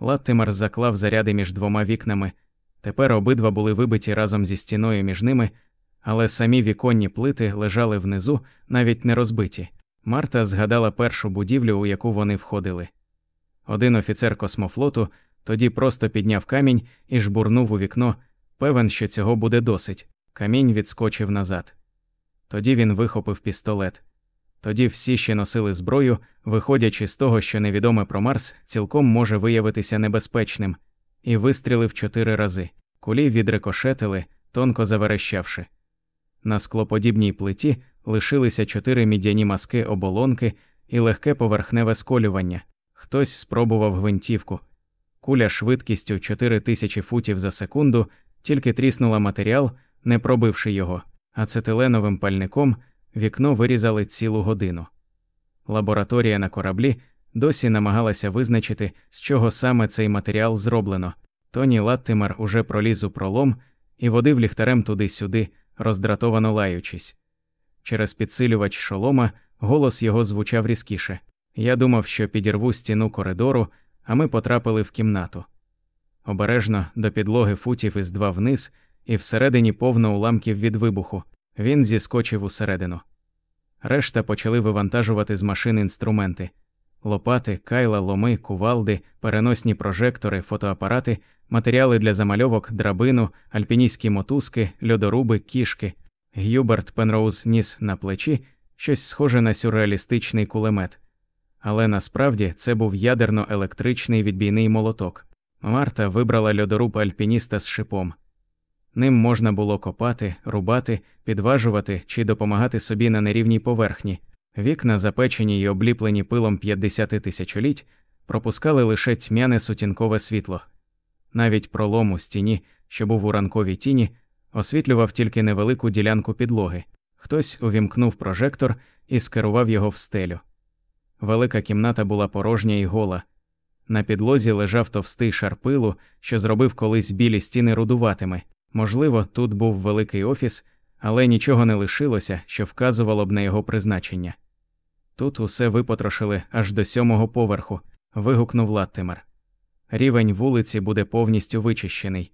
S1: Латтимер заклав заряди між двома вікнами. Тепер обидва були вибиті разом зі стіною між ними, але самі віконні плити лежали внизу, навіть не розбиті. Марта згадала першу будівлю, у яку вони входили. Один офіцер космофлоту тоді просто підняв камінь і жбурнув у вікно, певен, що цього буде досить. Камінь відскочив назад. Тоді він вихопив пістолет. Тоді всі ще носили зброю, виходячи з того, що невідоме про Марс цілком може виявитися небезпечним, і вистрілив чотири рази. Кулі відрикошетили, тонко заверещавши. На склоподібній плиті лишилися чотири мідяні маски оболонки і легке поверхневе сколювання. Хтось спробував гвинтівку. Куля швидкістю 4000 футів за секунду тільки тріснула матеріал, не пробивши його, ацетиленовим пальником вікно вирізали цілу годину. Лабораторія на кораблі досі намагалася визначити, з чого саме цей матеріал зроблено. Тоні Латтимер уже проліз у пролом і водив ліхтарем туди-сюди, роздратовано лаючись. Через підсилювач шолома голос його звучав різкіше. Я думав, що підірву стіну коридору, а ми потрапили в кімнату. Обережно до підлоги футів із два вниз, і всередині повно уламків від вибуху. Він зіскочив усередину. Решта почали вивантажувати з машин інструменти лопати, кайла, ломи, кувалди, переносні прожектори, фотоапарати, матеріали для замальовок, драбину, альпіністські мотузки, льодоруби, кішки. Гюберт Пенроуз ніс на плечі щось схоже на сюрреалістичний кулемет. Але насправді це був ядерно-електричний відбійний молоток. Марта вибрала льодоруб альпініста з шипом. Ним можна було копати, рубати, підважувати чи допомагати собі на нерівній поверхні. Вікна, запечені й обліплені пилом 50 тисячоліть, пропускали лише тьмяне сутінкове світло. Навіть пролом у стіні, що був у ранковій тіні, освітлював тільки невелику ділянку підлоги. Хтось увімкнув прожектор і скерував його в стелю. Велика кімната була порожня і гола. На підлозі лежав товстий шар пилу, що зробив колись білі стіни рудуватими. Можливо, тут був великий офіс, але нічого не лишилося, що вказувало б на його призначення. Тут усе випотрошили аж до сьомого поверху, вигукнув Латтимер. Рівень вулиці буде повністю вичищений.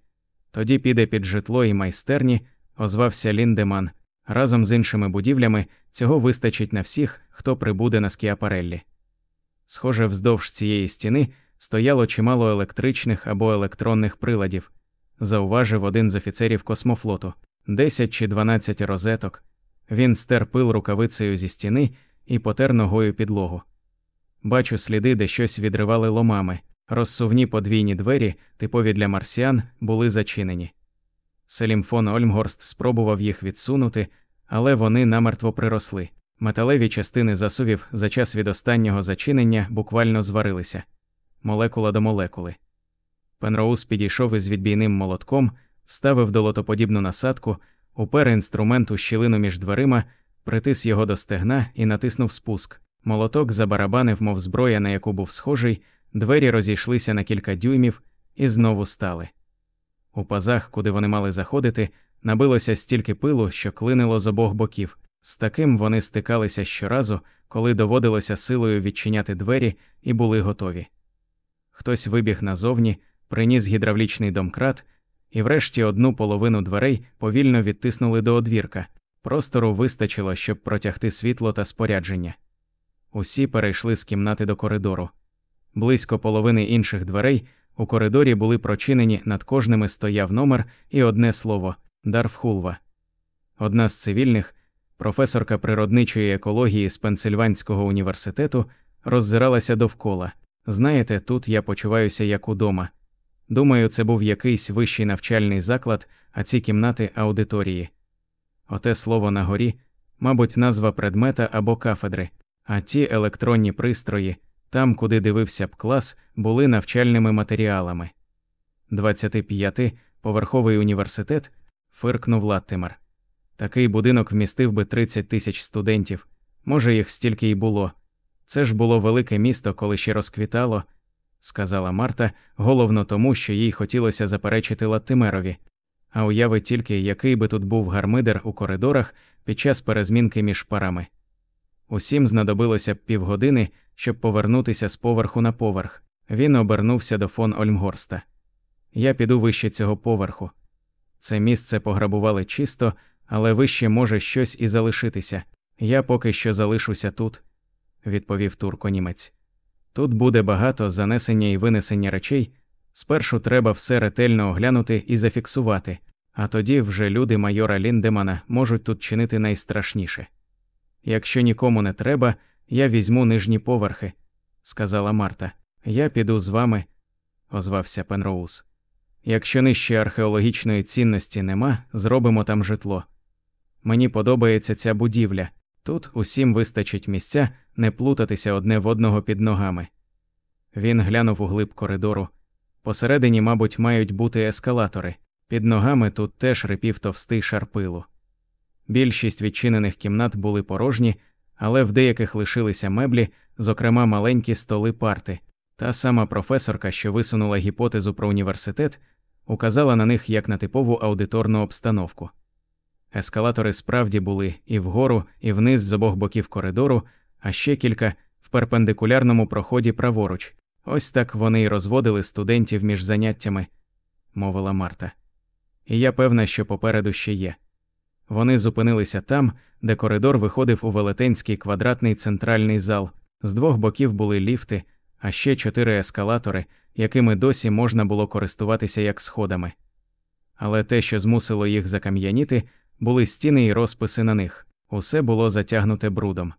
S1: Тоді піде під житло і майстерні, озвався Ліндеман. Разом з іншими будівлями цього вистачить на всіх, хто прибуде на скіапареллі. Схоже, вздовж цієї стіни стояло чимало електричних або електронних приладів, зауважив один з офіцерів космофлоту десять чи дванадцять розеток. Він стер пил рукавицею зі стіни і потер ногою підлогу. Бачу сліди, де щось відривали ломами. Розсувні подвійні двері, типові для марсіан, були зачинені. Селім фон Ольмгорст спробував їх відсунути, але вони намертво приросли. Металеві частини засувів за час від останнього зачинення буквально зварилися молекула до молекули. Пенроуз підійшов із відбійним молотком, вставив долотоподібну насадку, упер інструмент у щілину між дверима, притис його до стегна і натиснув спуск. Молоток забарабанив, мов зброя, на яку був схожий, двері розійшлися на кілька дюймів і знову стали. У пазах, куди вони мали заходити, набилося стільки пилу, що клинило з обох боків. З таким вони стикалися щоразу, коли доводилося силою відчиняти двері і були готові. Хтось вибіг назовні, приніс гідравлічний домкрат, і врешті одну половину дверей повільно відтиснули до одвірка. Простору вистачило, щоб протягти світло та спорядження. Усі перейшли з кімнати до коридору. Близько половини інших дверей у коридорі були прочинені, над кожними стояв номер і одне слово Дарфхулва. Одна з цивільних, професорка природничої екології з Пенсильванського університету, роззиралася довкола. Знаєте, тут я почуваюся як удома. Думаю, це був якийсь вищий навчальний заклад, а ці кімнати аудиторії. Оте слово на горі, мабуть, назва предмета або кафедри, а ті електронні пристрої, там, куди дивився б клас, були навчальними матеріалами. 25-поверховий університет фиркнув Латтимер. Такий будинок вмістив би 30 тисяч студентів, може, їх стільки й було. Це ж було велике місто, коли ще розквітало, сказала Марта, головно тому, що їй хотілося заперечити Латтимерові. А уяви тільки, який би тут був гармидер у коридорах під час перезмінки між парами. Усім знадобилося півгодини, щоб повернутися з поверху на поверх. Він обернувся до фон Ольмгорста. Я піду вище цього поверху. Це місце пограбували чисто, але вище може щось і залишитися. Я поки що залишуся тут, відповів турко-німець. Тут буде багато занесення і винесення речей. Спершу треба все ретельно оглянути і зафіксувати, а тоді вже люди майора Ліндемана можуть тут чинити найстрашніше. Якщо нікому не треба, я візьму нижні поверхи, сказала Марта. Я піду з вами, озвався Пенроуз. Якщо нижче археологічної цінності нема, зробимо там житло. Мені подобається ця будівля. Тут усім вистачить місця не плутатися одне в одного під ногами. Він глянув у глиб коридору. Посередині, мабуть, мають бути ескалатори. Під ногами тут теж рипів товстий шарпилу. Більшість відчинених кімнат були порожні, але в деяких лишилися меблі, зокрема маленькі столи парти. Та сама професорка, що висунула гіпотезу про університет, указала на них як на типову аудиторну обстановку. Ескалатори справді були і вгору, і вниз з обох боків коридору, а ще кілька в перпендикулярному проході праворуч. Ось так вони й розводили студентів між заняттями, мовила Марта. І я певна, що попереду ще є. Вони зупинилися там, де коридор виходив у велетенський квадратний центральний зал, з двох боків були ліфти, а ще чотири ескалатори, якими досі можна було користуватися як сходами. Але те, що змусило їх закам'яніти, були стіни і розписи на них, усе було затягнуте брудом.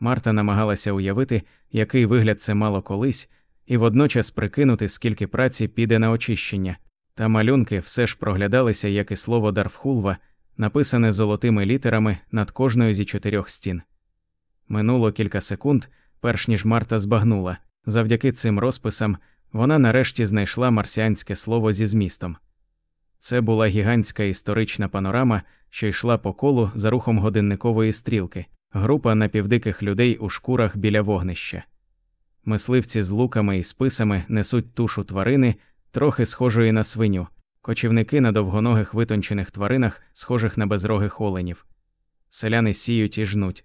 S1: Марта намагалася уявити, який вигляд це мало колись, і водночас прикинути, скільки праці піде на очищення, та малюнки все ж проглядалися, як і слово Дарфхулва, написане золотими літерами над кожною зі чотирьох стін. Минуло кілька секунд, перш ніж Марта збагнула. Завдяки цим розписам вона нарешті знайшла марсіанське слово зі змістом. Це була гігантська історична панорама, що йшла по колу за рухом годинникової стрілки, група напівдиких людей у шкурах біля вогнища. Мисливці з луками і списами несуть тушу тварини, трохи схожої на свиню, кочівники на довгоногих витончених тваринах, схожих на безрогих оленів. Селяни сіють і жнуть.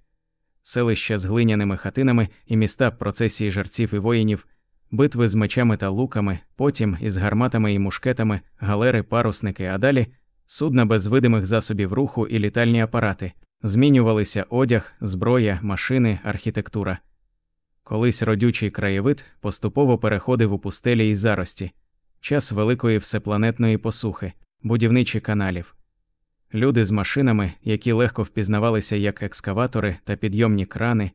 S1: Селища з глиняними хатинами і міста процесії жерців і воїнів битви з мечами та луками, потім із гарматами і мушкетами, галери, парусники, а далі судна без видимих засобів руху і літальні апарати, змінювалися одяг, зброя, машини, архітектура. Колись родючий краєвид поступово переходив у пустелі і зарості, час великої всепланетної посухи, будівничі каналів. Люди з машинами, які легко впізнавалися як екскаватори та підйомні крани,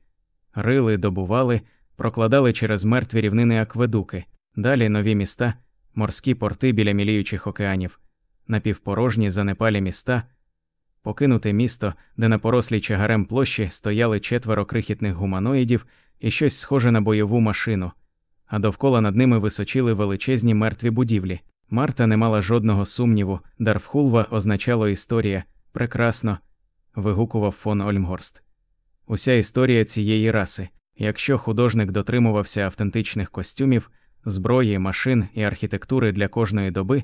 S1: рили, добували, прокладали через мертві рівнини акведуки, далі нові міста, морські порти біля міліючих океанів, напівпорожні занепалі міста, покинуте місто, де на порослій чагарем площі стояли четверо крихітних гуманоїдів і щось схоже на бойову машину, а довкола над ними височили величезні мертві будівлі. Марта не мала жодного сумніву, Дарфхулва означало історія прекрасно. вигукував фон Ольмгорст. Уся історія цієї раси. Якщо художник дотримувався автентичних костюмів, зброї, машин і архітектури для кожної доби,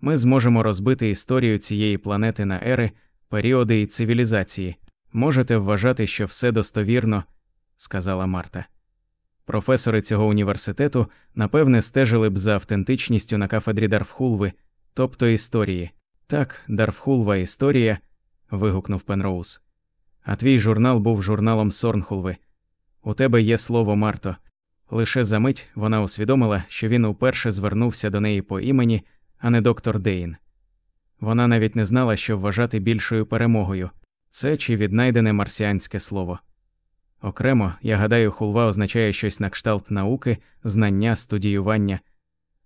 S1: ми зможемо розбити історію цієї планети на ери, періоди і цивілізації. Можете вважати, що все достовірно, сказала Марта. Професори цього університету напевне стежили б за автентичністю на кафедрі Дарфхулви, тобто історії. Так, Дарфхулва історія. вигукнув Пенроуз. А твій журнал був журналом Сорнхулви. У тебе є слово Марто. Лише за мить вона усвідомила, що він уперше звернувся до неї по імені, а не доктор Дейн. Вона навіть не знала, що вважати більшою перемогою це чи віднайдене марсіанське слово. Окремо, я гадаю, хулва означає щось на кшталт науки, знання, студіювання,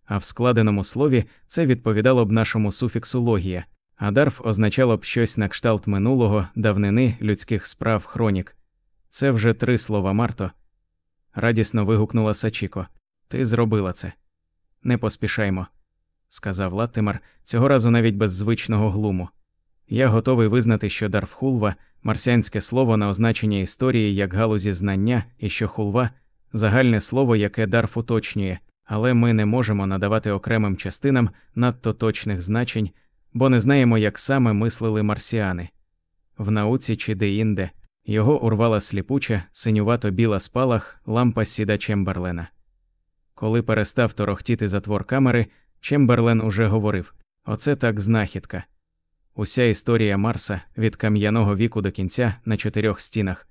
S1: а в складеному слові це відповідало б нашому суфіксу логія, а дарф означало б щось на кшталт минулого, давнини, людських справ, хронік. Це вже три слова Марто. Радісно вигукнула Сачіко. Ти зробила це. Не поспішаймо, сказав Латтимар, цього разу навіть без звичного глуму. Я готовий визнати, що Дарфхулва марсіанське слово на означення історії як галузі знання, і що хулва загальне слово, яке Дарф уточнює, але ми не можемо надавати окремим частинам надто точних значень, бо не знаємо, як саме мислили марсіани. В науці чи де-інде його урвала сліпуча, синювато біла спалах лампа сіда Чемберлена. Коли перестав торохтіти затвор камери, Чемберлен уже говорив Оце так знахідка. Уся історія Марса від кам'яного віку до кінця на чотирьох стінах.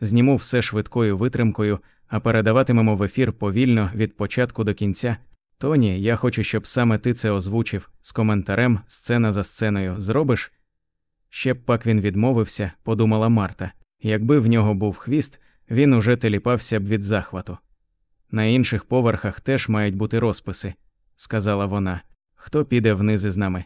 S1: Зніму все швидкою витримкою, а передаватимемо в ефір повільно від початку до кінця. Тоні, я хочу, щоб саме ти це озвучив з коментарем, сцена за сценою зробиш. Ще б пак він відмовився, подумала Марта. Якби в нього був хвіст, він уже теліпався б від захвату. На інших поверхах теж мають бути розписи, сказала вона. Хто піде вниз із нами?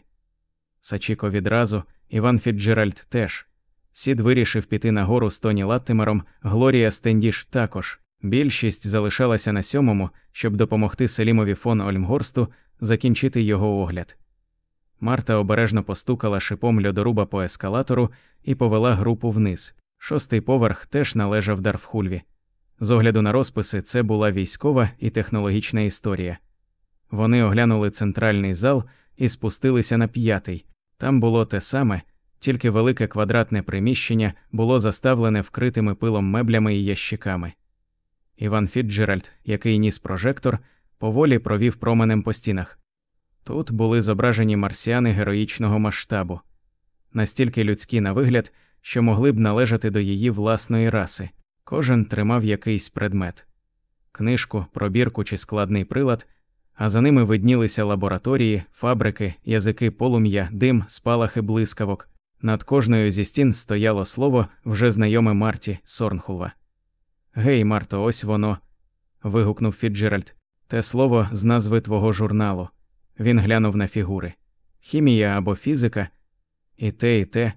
S1: Сачіко відразу, Іван Фіджеральд теж. Сід вирішив піти нагору з Тоні Латтимером, Глорія Стендіш також. Більшість залишалася на сьомому, щоб допомогти Селімові фон Ольмгорсту закінчити його огляд. Марта обережно постукала шипом льодоруба по ескалатору і повела групу вниз. Шостий поверх теж належав Дарфхульві. З огляду на розписи, це була військова і технологічна історія. Вони оглянули центральний зал і спустилися на п'ятий. Там було те саме, тільки велике квадратне приміщення було заставлене вкритими пилом меблями і ящиками. Іван Фіджеральд, який ніс прожектор, поволі провів променем по стінах. Тут були зображені марсіани героїчного масштабу, настільки людські на вигляд, що могли б належати до її власної раси. Кожен тримав якийсь предмет книжку, пробірку чи складний прилад, а за ними виднілися лабораторії, фабрики, язики полум'я, дим, спалахи блискавок. Над кожною зі стін стояло слово вже знайоме Марті Сорнхулва. Гей, Марто, ось воно. вигукнув Фіджеральд. Те слово з назви твого журналу. Він глянув на фігури. Хімія або фізика? І те, і те,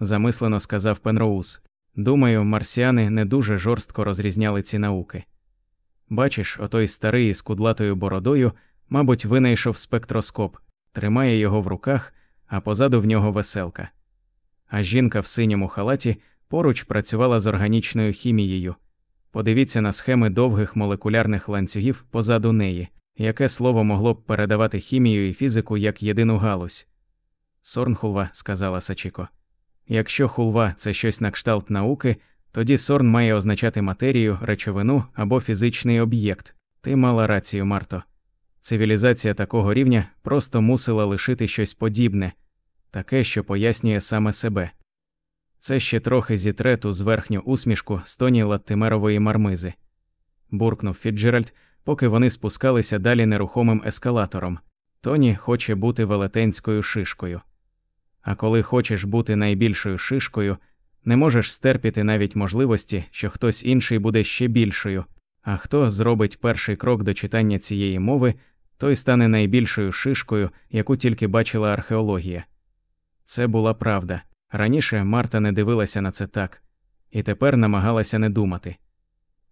S1: замислено сказав Пенроуз. Думаю, марсіани не дуже жорстко розрізняли ці науки. Бачиш, отой старий з кудлатою бородою, мабуть, винайшов спектроскоп, тримає його в руках, а позаду в нього веселка. А жінка в синьому халаті поруч працювала з органічною хімією. Подивіться на схеми довгих молекулярних ланцюгів позаду неї, яке слово могло б передавати хімію і фізику як єдину галузь. Сорнхулва, сказала Сачіко. Якщо хулва це щось на кшталт науки, тоді сорн має означати матерію, речовину або фізичний об'єкт. Ти мала рацію, Марто. Цивілізація такого рівня просто мусила лишити щось подібне, таке, що пояснює саме себе. Це ще трохи зітре ту зверхню усмішку з тоні Латтимерової мармизи. буркнув Фіджеральд, поки вони спускалися далі нерухомим ескалатором. Тоні хоче бути велетенською шишкою. А коли хочеш бути найбільшою шишкою, не можеш стерпіти навіть можливості, що хтось інший буде ще більшою, а хто зробить перший крок до читання цієї мови, той стане найбільшою шишкою, яку тільки бачила археологія. Це була правда. Раніше Марта не дивилася на це так, і тепер намагалася не думати.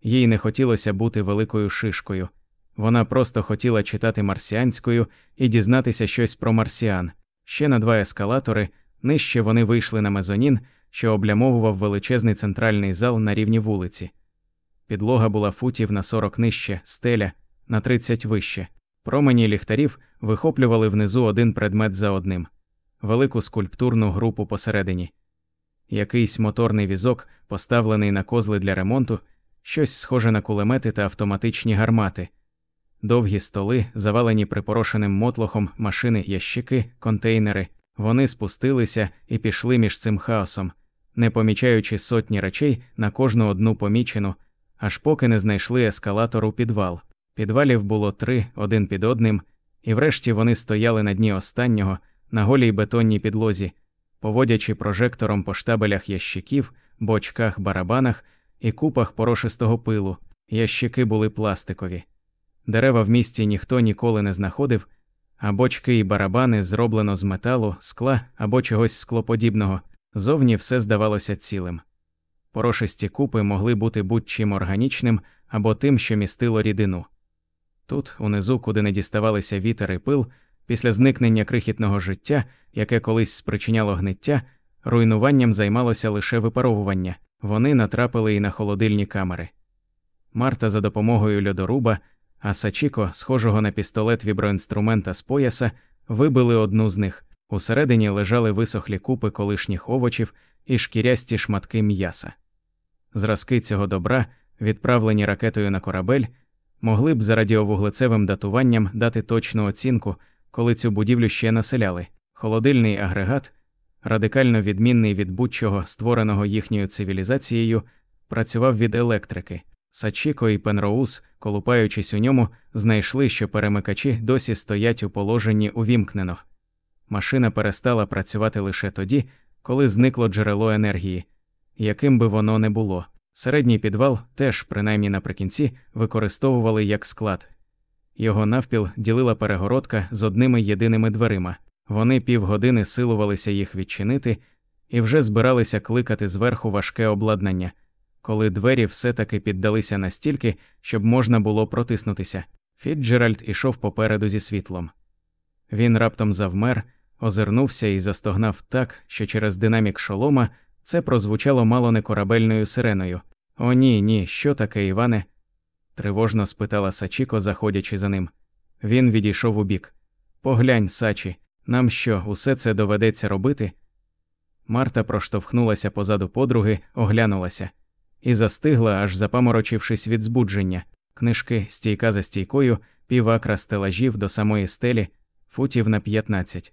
S1: Їй не хотілося бути великою шишкою. Вона просто хотіла читати марсіанською і дізнатися щось про марсіан. Ще на два ескалатори, нижче вони вийшли на мезонін, що облямовував величезний центральний зал на рівні вулиці. Підлога була футів на 40 нижче, стеля на 30 вище. Промені ліхтарів вихоплювали внизу один предмет за одним, велику скульптурну групу посередині. Якийсь моторний візок, поставлений на козли для ремонту, щось схоже на кулемети та автоматичні гармати, довгі столи, завалені припорошеним мотлохом, машини, ящики, контейнери. Вони спустилися і пішли між цим хаосом, не помічаючи сотні речей на кожну одну помічену, аж поки не знайшли ескалатор у підвал. Підвалів було три, один під одним, і врешті вони стояли на дні останнього, на голій бетонній підлозі, поводячи прожектором по штабелях ящиків, бочках, барабанах і купах порошистого пилу. Ящики були пластикові. Дерева в місті ніхто ніколи не знаходив, а бочки і барабани зроблено з металу, скла або чогось склоподібного, зовні все здавалося цілим. Порошисті купи могли бути будь-чим органічним або тим, що містило рідину. Тут, унизу, куди не діставалися вітер і пил, після зникнення крихітного життя, яке колись спричиняло гниття, руйнуванням займалося лише випаровування, вони натрапили і на холодильні камери. Марта за допомогою льодоруба, а Сачіко, схожого на пістолет віброінструмента з пояса, вибили одну з них. Усередині лежали висохлі купи колишніх овочів і шкірясті шматки м'яса. Зразки цього добра, відправлені ракетою на корабель, могли б за радіовуглецевим датуванням дати точну оцінку, коли цю будівлю ще населяли. Холодильний агрегат, радикально відмінний від будь-чого створеного їхньою цивілізацією, працював від електрики. Сачіко і Пенроуз, колупаючись у ньому, знайшли, що перемикачі досі стоять у положенні увімкнено. Машина перестала працювати лише тоді, коли зникло джерело енергії, яким би воно не було. Середній підвал теж, принаймні наприкінці, використовували як склад. Його навпіл ділила перегородка з одними єдиними дверима. Вони півгодини силувалися їх відчинити і вже збиралися кликати зверху важке обладнання, коли двері все таки піддалися настільки, щоб можна було протиснутися. Фітджеральд ішов попереду зі світлом. Він раптом завмер, озирнувся і застогнав так, що через динамік шолома це прозвучало мало не корабельною сиреною. О, ні, ні, що таке, Іване? тривожно спитала Сачіко, заходячи за ним. Він відійшов у бік. Поглянь, Сачі, нам що, усе це доведеться робити? Марта проштовхнулася позаду подруги, оглянулася і застигла, аж запаморочившись від збудження. Книжки, стійка за стійкою, півакра стелажів до самої стелі, футів на п'ятнадцять.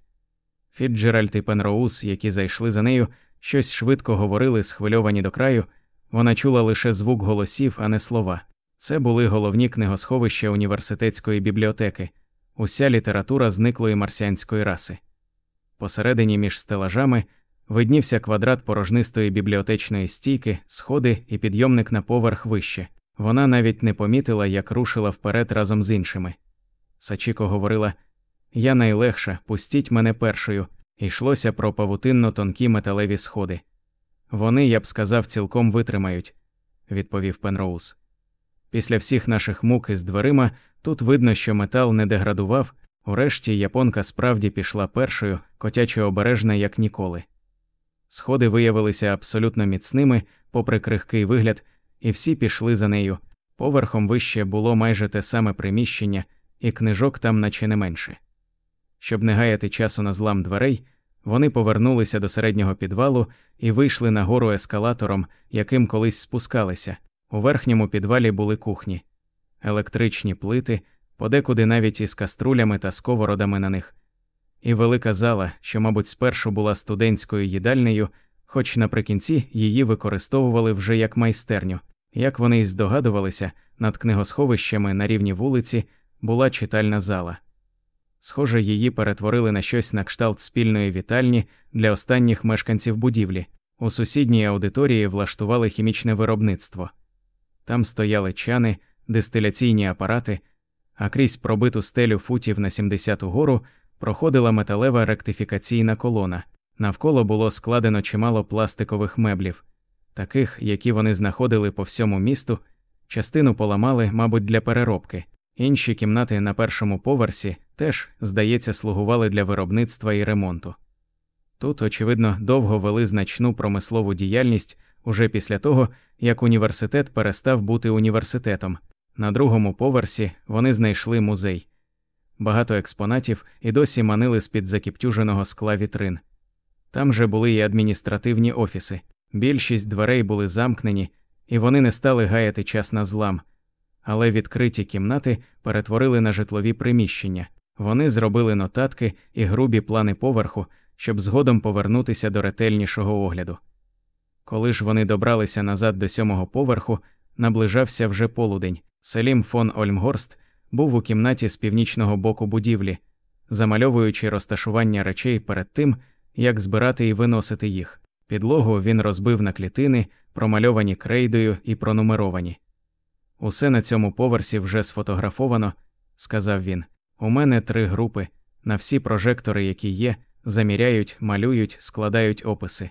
S1: Фіджеральд і Пенроуз, які зайшли за нею, щось швидко говорили, схвильовані до краю, вона чула лише звук голосів, а не слова. Це були головні книгосховища університетської бібліотеки, уся література зниклої марсіанської раси. Посередині між стелажами виднівся квадрат порожнистої бібліотечної стійки, сходи і підйомник на поверх вище. Вона навіть не помітила, як рушила вперед разом з іншими. Сачіко говорила Я найлегша, пустіть мене першою, йшлося про павутинно тонкі металеві сходи. Вони, я б сказав, цілком витримають, відповів Пенроуз. Після всіх наших мук із дверима тут видно, що метал не деградував, урешті японка справді пішла першою, котяче обережна, як ніколи. Сходи виявилися абсолютно міцними, попри крихкий вигляд, і всі пішли за нею. Поверхом вище було майже те саме приміщення, і книжок там наче не менше. Щоб не гаяти часу на злам дверей, вони повернулися до середнього підвалу і вийшли нагору ескалатором, яким колись спускалися. У верхньому підвалі були кухні, електричні плити, подекуди навіть із каструлями та сковородами на них, і велика зала, що, мабуть, спершу була студентською їдальнею, хоч наприкінці її використовували вже як майстерню. Як вони й здогадувалися, над книгосховищами на рівні вулиці була читальна зала. Схоже, її перетворили на щось на кшталт спільної вітальні для останніх мешканців будівлі. У сусідній аудиторії влаштували хімічне виробництво. Там стояли чани, дистиляційні апарати, а крізь пробиту стелю футів на 70 гору проходила металева ректифікаційна колона. Навколо було складено чимало пластикових меблів, таких, які вони знаходили по всьому місту, частину поламали, мабуть, для переробки. Інші кімнати на першому поверсі теж, здається, слугували для виробництва і ремонту. Тут, очевидно, довго вели значну промислову діяльність уже після того, як університет перестав бути університетом. На другому поверсі вони знайшли музей. Багато експонатів і досі манили з під закіптюженого скла вітрин. Там же були і адміністративні офіси. Більшість дверей були замкнені, і вони не стали гаяти час на злам. Але відкриті кімнати перетворили на житлові приміщення. Вони зробили нотатки і грубі плани поверху, щоб згодом повернутися до ретельнішого огляду. Коли ж вони добралися назад до сьомого поверху, наближався вже полудень. Селім фон Ольмгорст був у кімнаті з північного боку будівлі, замальовуючи розташування речей перед тим, як збирати і виносити їх. Підлогу він розбив на клітини, промальовані крейдою і пронумеровані. Усе на цьому поверсі вже сфотографовано, сказав він. У мене три групи. На всі прожектори, які є, заміряють, малюють, складають описи.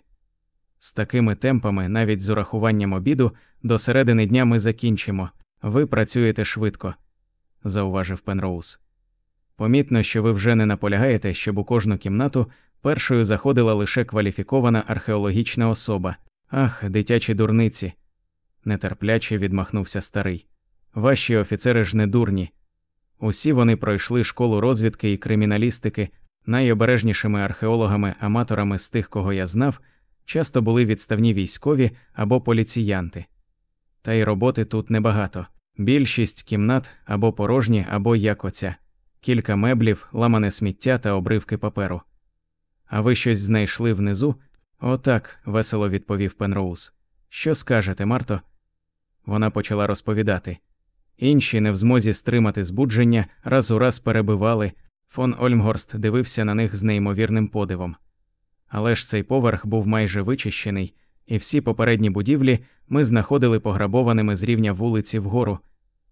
S1: З такими темпами, навіть з урахуванням обіду, до середини дня ми закінчимо. Ви працюєте швидко, зауважив Пенроуз. Помітно, що ви вже не наполягаєте, щоб у кожну кімнату першою заходила лише кваліфікована археологічна особа. Ах, дитячі дурниці. нетерпляче відмахнувся старий. Ваші офіцери ж не дурні. Усі вони пройшли школу розвідки і криміналістики, найобережнішими археологами-аматорами з тих, кого я знав, часто були відставні військові або поліціянти. Та й роботи тут небагато. Більшість кімнат або порожні, або як оця, кілька меблів, ламане сміття та обривки паперу. А ви щось знайшли внизу? Отак, весело відповів Пенроуз. Що скажете, Марто? Вона почала розповідати. Інші, не в змозі стримати збудження, раз у раз перебивали. Фон Ольмгорст дивився на них з неймовірним подивом. Але ж цей поверх був майже вичищений, і всі попередні будівлі ми знаходили пограбованими з рівня вулиці вгору,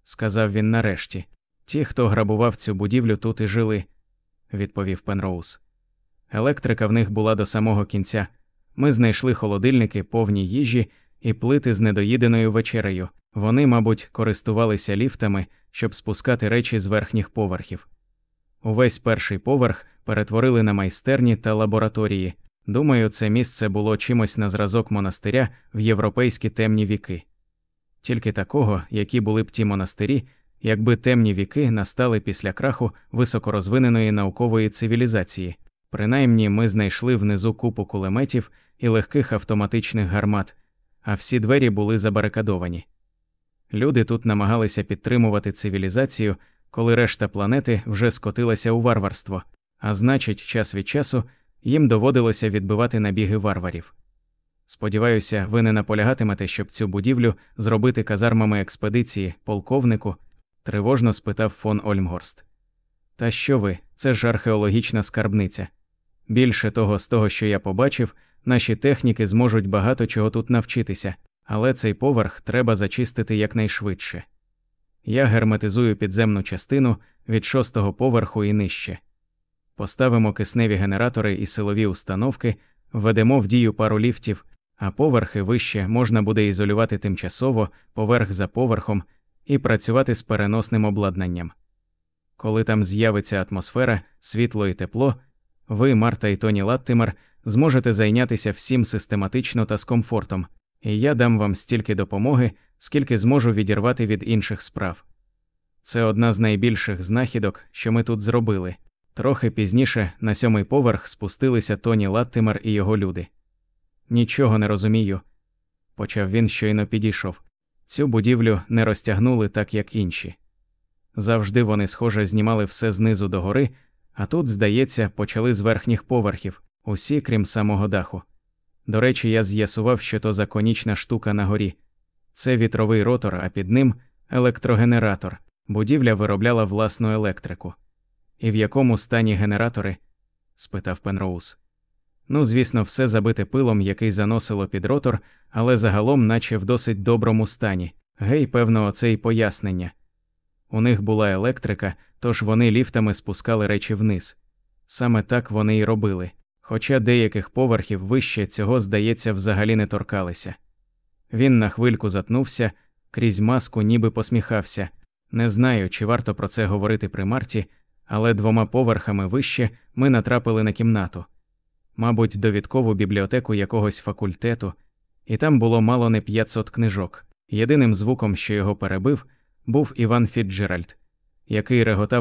S1: сказав він нарешті. Ті, хто грабував цю будівлю, тут і жили, відповів Пенроуз. Електрика в них була до самого кінця. Ми знайшли холодильники, повні їжі і плити з недоїденою вечерею. Вони, мабуть, користувалися ліфтами, щоб спускати речі з верхніх поверхів. Увесь перший поверх перетворили на майстерні та лабораторії. Думаю, це місце було чимось на зразок монастиря в європейські темні віки, тільки такого, які були б ті монастирі, якби темні віки настали після краху високорозвиненої наукової цивілізації. Принаймні ми знайшли внизу купу кулеметів і легких автоматичних гармат, а всі двері були забарикадовані. Люди тут намагалися підтримувати цивілізацію, коли решта планети вже скотилася у варварство, а значить, час від часу їм доводилося відбивати набіги варварів. Сподіваюся, ви не наполягатимете, щоб цю будівлю зробити казармами експедиції, полковнику? тривожно спитав фон Ольмгорст. Та що ви, це ж археологічна скарбниця. Більше того, з того, що я побачив, наші техніки зможуть багато чого тут навчитися, але цей поверх треба зачистити якнайшвидше. Я герметизую підземну частину від шостого поверху і нижче. Поставимо кисневі генератори і силові установки, введемо в дію пару ліфтів, а поверхи вище можна буде ізолювати тимчасово, поверх за поверхом, і працювати з переносним обладнанням. Коли там з'явиться атмосфера, світло і тепло, ви, Марта і Тоні Латтимер, зможете зайнятися всім систематично та з комфортом, і я дам вам стільки допомоги, скільки зможу відірвати від інших справ. Це одна з найбільших знахідок, що ми тут зробили. Трохи пізніше на сьомий поверх спустилися Тоні Латтимер і його люди. Нічого не розумію, почав він щойно підійшов. Цю будівлю не розтягнули так, як інші. Завжди вони, схоже, знімали все знизу до гори, а тут, здається, почали з верхніх поверхів, усі крім самого даху. До речі, я з'ясував, що то за конічна штука на горі. Це вітровий ротор, а під ним електрогенератор. Будівля виробляла власну електрику. І в якому стані генератори? спитав Пенроуз. Ну, звісно, все забите пилом, який заносило під ротор, але загалом, наче в досить доброму стані. Гей, певно, оце й пояснення. У них була електрика, тож вони ліфтами спускали речі вниз. Саме так вони й робили, хоча деяких поверхів вище цього, здається, взагалі не торкалися. Він на хвильку затнувся, крізь маску ніби посміхався. Не знаю, чи варто про це говорити при Марті, але двома поверхами вище ми натрапили на кімнату, мабуть, довідкову бібліотеку якогось факультету, і там було мало не 500 книжок. Єдиним звуком, що його перебив, був Іван Фіджеральд, який реготав